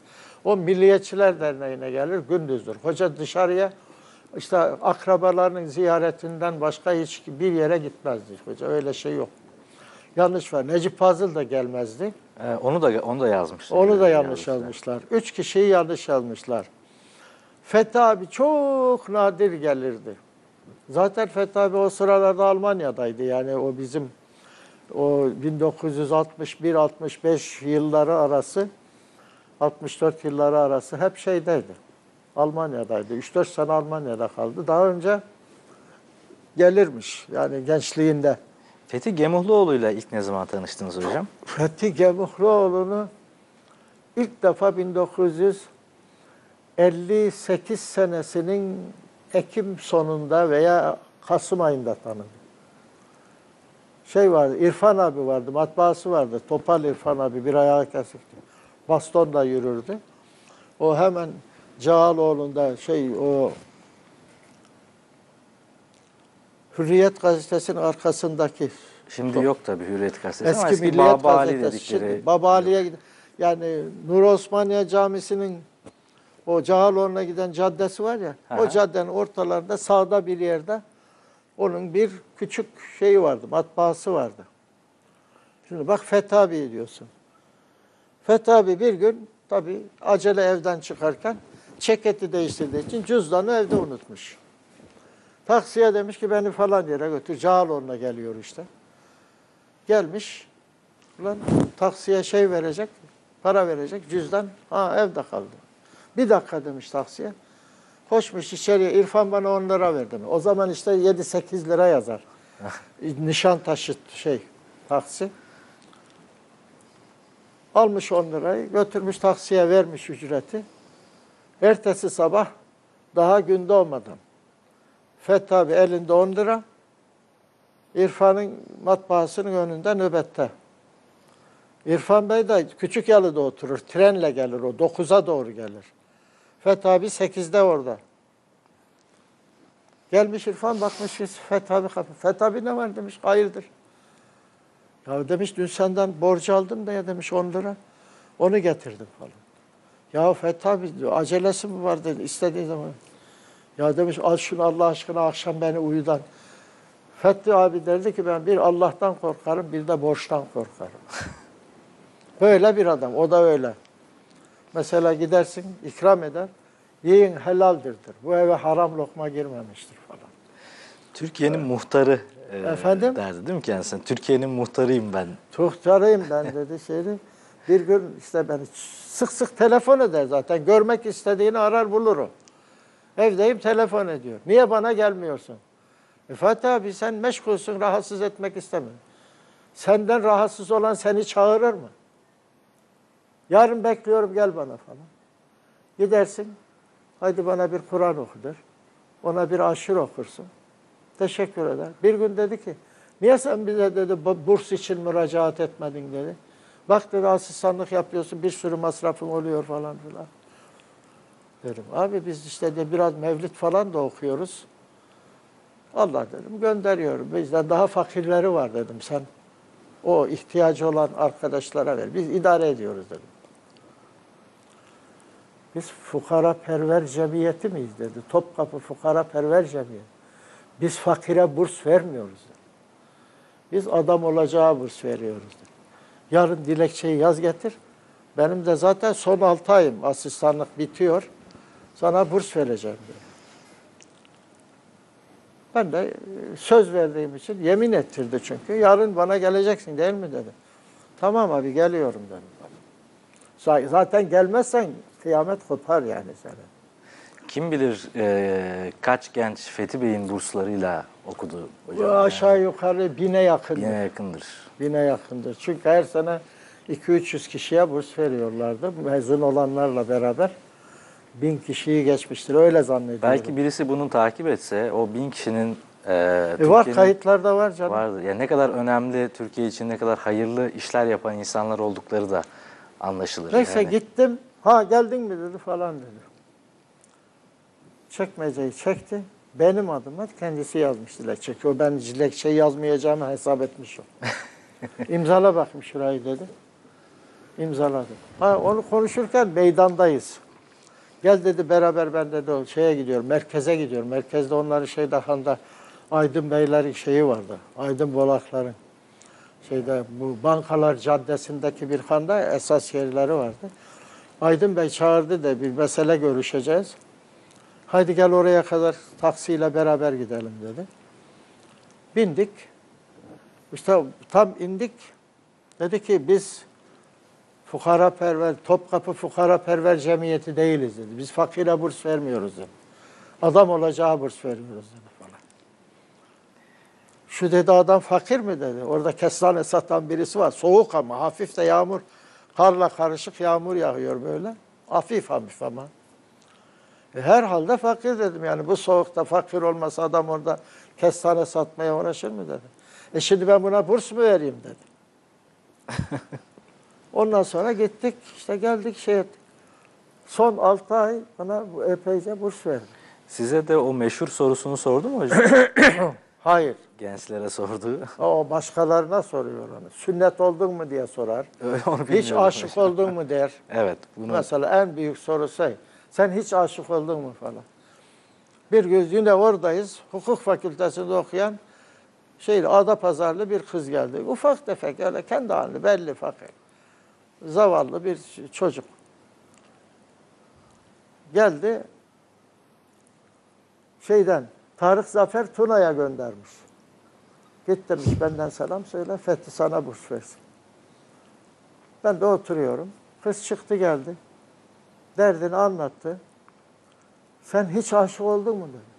O Milliyetçiler Derneği'ne gelir gündüzdür. Hoca dışarıya işte akrabalarının ziyaretinden başka hiç bir yere gitmezdi hoca. Öyle şey yok. Yanlış var. Necip Fazıl da gelmezdi. Ee, onu da onu da yazmışlar. Onu da yanlış Yazmışlar. yazmışlar. Üç kişiyi yanlış yazmışlar. Fethi abi çok nadir gelirdi. Zaten Fethi abi o sıralarda Almanya'daydı. Yani o bizim o 1961-65 yılları arası 64 yılları arası hep şeydeydi. Almanya'daydı. 3-4 sene Almanya'da kaldı. Daha önce gelirmiş yani gençliğinde. Fethi Gemuhluoğlu'yla ilk ne zaman tanıştınız hocam? Fethi Gemuhluoğlu'nu ilk defa 1958 senesinin Ekim sonunda veya Kasım ayında tanıdım. Şey vardı, İrfan abi vardı, matbaası vardı. Topal İrfan abi, bir ayağı kesikti. Bastonla yürürdü. O hemen Cağaloğlu'nda şey o Hürriyet gazetesinin arkasındaki Şimdi yok tabii Hürriyet Gazetesi ama Eski eski Milliyet Baba Ali Gazetesi. dedikleri. Şimdi Baba Ali'ye giden, yani Nur Osmaniye Camisi'nin o Cağaloğlu'na giden caddesi var ya, Aha. o caddenin ortalarında sağda bir yerde onun bir küçük şeyi vardı, matbaası vardı. Şimdi bak Fethi abi diyorsun. Fethi abi bir gün tabii acele evden çıkarken ceketi değiştirdiği için cüzdanı evde unutmuş. Taksiye demiş ki beni falan yere götür. Cağaloğlu'na geliyor işte. Gelmiş. Ulan taksiye şey verecek, para verecek, cüzdan. Ha evde kaldı. Bir dakika demiş taksiye. Koşmuş içeriye, İrfan bana 10 lira verdi. O zaman işte 7-8 lira yazar. Nişan taşı şey, taksi. Almış 10 lirayı, götürmüş taksiye vermiş ücreti. Ertesi sabah daha gün doğmadan Fethi abi elinde 10 lira, İrfan'ın matbaasının önünde nöbette. İrfan Bey de küçük yalıda oturur. Trenle gelir o. 9'a doğru gelir. Fethi abi 8'de orada. Gelmiş İrfan bakmış Fethi abi kapı. Fethi abi ne var demiş. Hayırdır. Ya demiş dün senden borcu aldım da ya demiş 10 lira. Onu getirdim falan. Ya Fethi abi diyor, acelesi mi var dedi istediği zaman. Ya demiş al şunu Allah aşkına akşam beni uyudan. Fethi abi derdi ki ben bir Allah'tan korkarım bir de borçtan korkarım. Böyle bir adam o da öyle. Mesela gidersin ikram eder. Yiyin helaldirdir. Bu eve haram lokma girmemiştir falan. Türkiye'nin muhtarı e, Efendim? derdi değil mi kendisine? Türkiye'nin muhtarıyım ben. Tuhtarıyım ben dedi şeyini. Bir gün işte beni sık sık telefon eder zaten. Görmek istediğini arar bulurum. Evdeyim telefon ediyor. Niye bana gelmiyorsun? E Fatih abi sen meşgulsün rahatsız etmek istemiyorum. Senden rahatsız olan seni çağırır mı? Yarın bekliyorum gel bana falan. Gidersin. Haydi bana bir Kur'an oku der. Ona bir aşır okursun. Teşekkür eder. Bir gün dedi ki niye sen bize dedi bu burs için müracaat etmedin dedi. Bak dedi asistanlık yapıyorsun bir sürü masrafın oluyor falan filan. Dedim abi biz işte de biraz mevlid falan da okuyoruz. Allah dedim gönderiyorum. Bizden daha fakirleri var dedim sen. O ihtiyacı olan arkadaşlara ver. Biz idare ediyoruz dedim. Biz fukara perver cemiyeti miyiz dedi. Topkapı fukara perver cemiyeti. Biz fakire burs vermiyoruz dedi. Biz adam olacağı burs veriyoruz dedi. Yarın dilekçeyi yaz getir. Benim de zaten son 6 ayım asistanlık bitiyor. Sana burs vereceğim dedi. Ben de e, söz verdiğim için yemin ettirdi çünkü. Yarın bana geleceksin değil mi dedi. Tamam abi geliyorum dedim. Za- Zaten gelmezsen kıyamet kopar yani senin. Kim bilir e, kaç genç Fethi Bey'in burslarıyla okudu hocam. Aşağı yukarı bine yakındır. Yine yakındır. Bine yakındır. Çünkü her sene 2-300 kişiye burs veriyorlardı. Mezun olanlarla beraber bin kişiyi geçmiştir. Öyle zannediyorum. Belki birisi bunu takip etse o bin kişinin e, E var kayıtlarda var canım. Vardır. Yani ne kadar önemli Türkiye için ne kadar hayırlı işler yapan insanlar oldukları da Anlaşılır. Neyse yani. gittim. Ha geldin mi dedi falan dedi. Çekmeceyi çekti. Benim adıma kendisi yazmış dilekçe. O ben dilekçe yazmayacağımı hesap etmiş o. İmzala bakayım şurayı dedi. İmzaladım. Ha, onu konuşurken meydandayız. Gel dedi beraber ben dedi o şeye gidiyorum, merkeze gidiyorum. Merkezde onların şeyde handa Aydın Beylerin şeyi vardı. Aydın Bolakların şeyde bu bankalar caddesindeki bir handa esas yerleri vardı. Aydın Bey çağırdı da bir mesele görüşeceğiz. Haydi gel oraya kadar taksiyle beraber gidelim dedi. Bindik. İşte tam indik. Dedi ki biz fukara perver, Topkapı Fukara Perver Cemiyeti değiliz dedi. Biz fakire burs vermiyoruz dedi. Adam olacağı burs veriyoruz dedi falan. Şu dedi adam fakir mi dedi. Orada kestane satan birisi var. Soğuk ama hafif de yağmur. Karla karışık yağmur yağıyor böyle. Hafif hafif ama. E, herhalde fakir dedim yani bu soğukta fakir olmasa adam orada kestane satmaya uğraşır mı dedim. E şimdi ben buna burs mu vereyim dedim. Ondan sonra gittik işte geldik şey ettik. Son 6 ay bana epeyce burs verdi. Size de o meşhur sorusunu sordu mu hocam? Hayır. Gençlere sorduğu. O başkalarına soruyor onu. Sünnet oldun mu diye sorar. Öyle onu Hiç aşık hocam. oldun mu der. Evet. Bunu Mesela en büyük sorusu sen hiç aşık oldun mu falan. Bir gün yine oradayız. Hukuk fakültesinde okuyan şey Adapazarlı bir kız geldi. Ufak tefek öyle kendi halinde belli fakir. Zavallı bir çocuk. Geldi. Şeyden Tarık Zafer Tuna'ya göndermiş. Git demiş benden selam söyle Fethi sana burs versin. Ben de oturuyorum. Kız çıktı geldi. Derdini anlattı. Sen hiç aşık oldun mu dedi.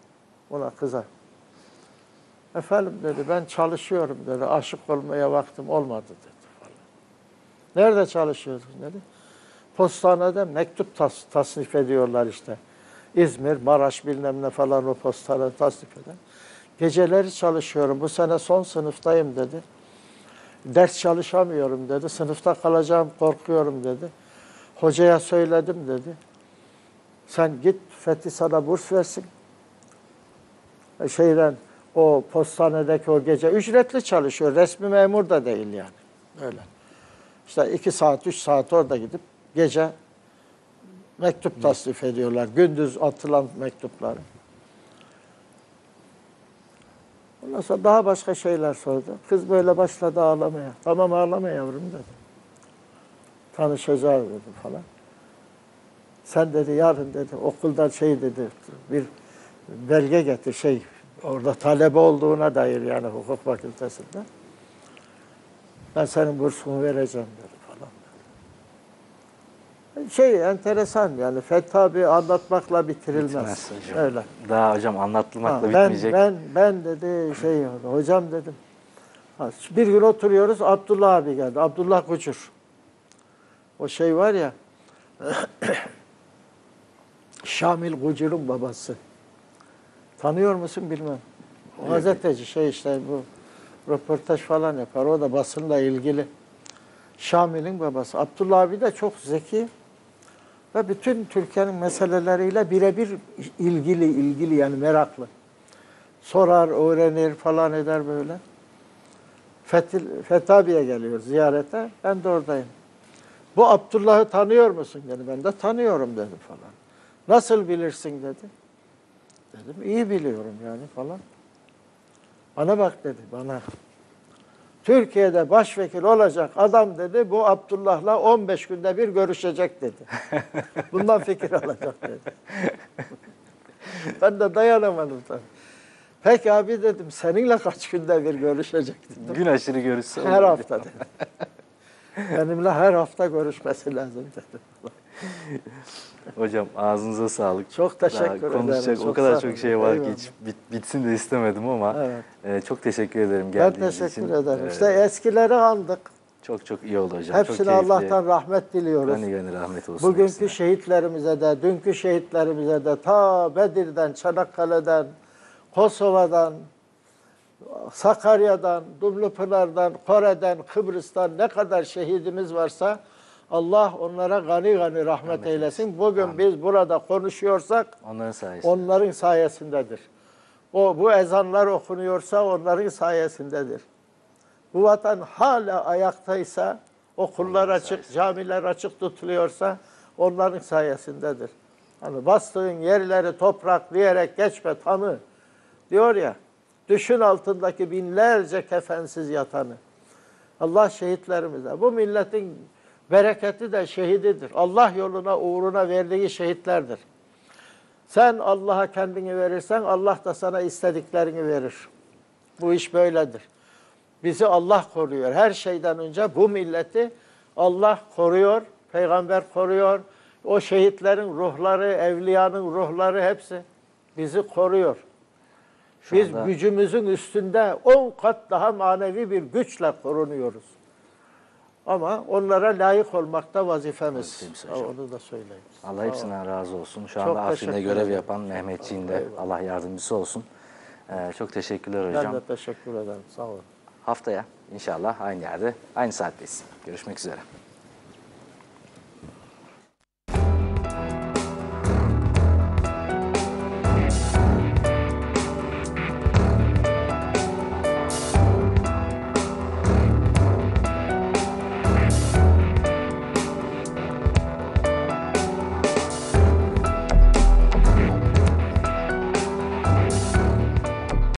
Ona kıza. Efendim dedi ben çalışıyorum dedi. Aşık olmaya vaktim olmadı dedi. Nerede çalışıyorsun dedi. Postanede mektup tas tasnif ediyorlar işte. İzmir, Maraş bilmem ne falan o postane tasnif eden. Geceleri çalışıyorum. Bu sene son sınıftayım dedi. Ders çalışamıyorum dedi. Sınıfta kalacağım korkuyorum dedi. Hocaya söyledim dedi. Sen git Fethi sana burs versin. E, Şeyden o postanedeki o gece ücretli çalışıyor. Resmi memur da değil yani. Öyle. İşte iki saat, üç saat orada gidip gece mektup tasnif ediyorlar. Gündüz atılan mektupları. Ondan sonra daha başka şeyler sordu. Kız böyle başladı ağlamaya. Tamam ağlama yavrum dedi. Tanışacağız dedi falan. Sen dedi yarın dedi okuldan şey dedi bir belge getir şey orada talebe olduğuna dair yani hukuk fakültesinde. Ben senin bursunu vereceğim dedi falan. Şey enteresan yani Fethi anlatmakla bitirilmez. Bitmez hocam. Öyle. daha hocam anlatılmakla Ha, ben, bitmeyecek. ben, ben dedi şey hocam dedim. Bir gün oturuyoruz Abdullah abi geldi. Abdullah Kuçur. O şey var ya Şamil Kucur'un babası. Tanıyor musun bilmem. O gazeteci şey işte bu röportaj falan yapar. O da basınla ilgili. Şamil'in babası. Abdullah abi de çok zeki ve bütün Türkiye'nin meseleleriyle birebir ilgili, ilgili yani meraklı. Sorar, öğrenir falan eder böyle. Fethi, Fethi abiye geliyor ziyarete. Ben de oradayım. Bu Abdullah'ı tanıyor musun dedi. Ben de tanıyorum dedim falan. Nasıl bilirsin dedi. Dedim iyi biliyorum yani falan. Bana bak dedi bana. Türkiye'de başvekil olacak adam dedi bu Abdullah'la 15 günde bir görüşecek dedi. Bundan fikir alacak dedi. ben de dayanamadım tabii. Peki abi dedim seninle kaç günde bir görüşecek dedim. Gün aşırı görüşse Her hafta dedim. Benimle her hafta görüşmesi lazım dedim. Hocam ağzınıza sağlık. Çok teşekkür Daha ederim. Konuşacak o Çok kadar sağ çok şey var ki hiç bit- bitsin de istemedim ama Evet. e, çok teşekkür ederim Ben geldiğiniz teşekkür için. ederim. E, İşte eskileri andık. çok çok iyi oldu hocam. çok Hepsine keyifli. Allah'tan rahmet diliyoruz. Gani gani rahmet olsun. Bugünkü hepsine. şehitlerimize de, dünkü şehitlerimize de ta Bedir'den, Çanakkale'den, Kosova'dan, Sakarya'dan, Dumlupınar'dan, Kore'den, Kıbrıs'tan ne kadar şehidimiz varsa Allah onlara gani gani rahmet eylesin. Bugün biz burada konuşuyorsak Onların sayesinde. onların sayesindedir. O bu ezanlar okunuyorsa onların sayesindedir. Bu vatan hala ayaktaysa, okullar açık, camiler açık tutuluyorsa onların sayesindedir. Hani bastığın yerleri topraklayarak geçme tanı diyor ya. Düşün altındaki binlerce kefensiz yatanı. Allah şehitlerimize. Bu milletin bereketi de şehididir. Allah yoluna uğruna verdiği şehitlerdir. Sen Allah'a kendini verirsen Allah da sana istediklerini verir. Bu iş böyledir. Bizi Allah koruyor. Her şeyden önce bu milleti Allah koruyor, peygamber koruyor. O şehitlerin ruhları, evliyanın ruhları hepsi bizi koruyor. Şu Biz anda- gücümüzün üstünde 10 kat daha manevi bir güçle korunuyoruz. Ama onlara layık olmakta vazifemiz. Ha. Onu da söyleyeyim. Allah hepsinden razı olsun. Şu anda Afrin'de görev yapan Mehmetçiğin de. Allah yardımcısı olsun. Ee, çok teşekkürler Ben hocam. de teşekkür ederim. Sağ olun. Haftaya inşallah aynı yerde, aynı saatteyiz. Görüşmek üzere.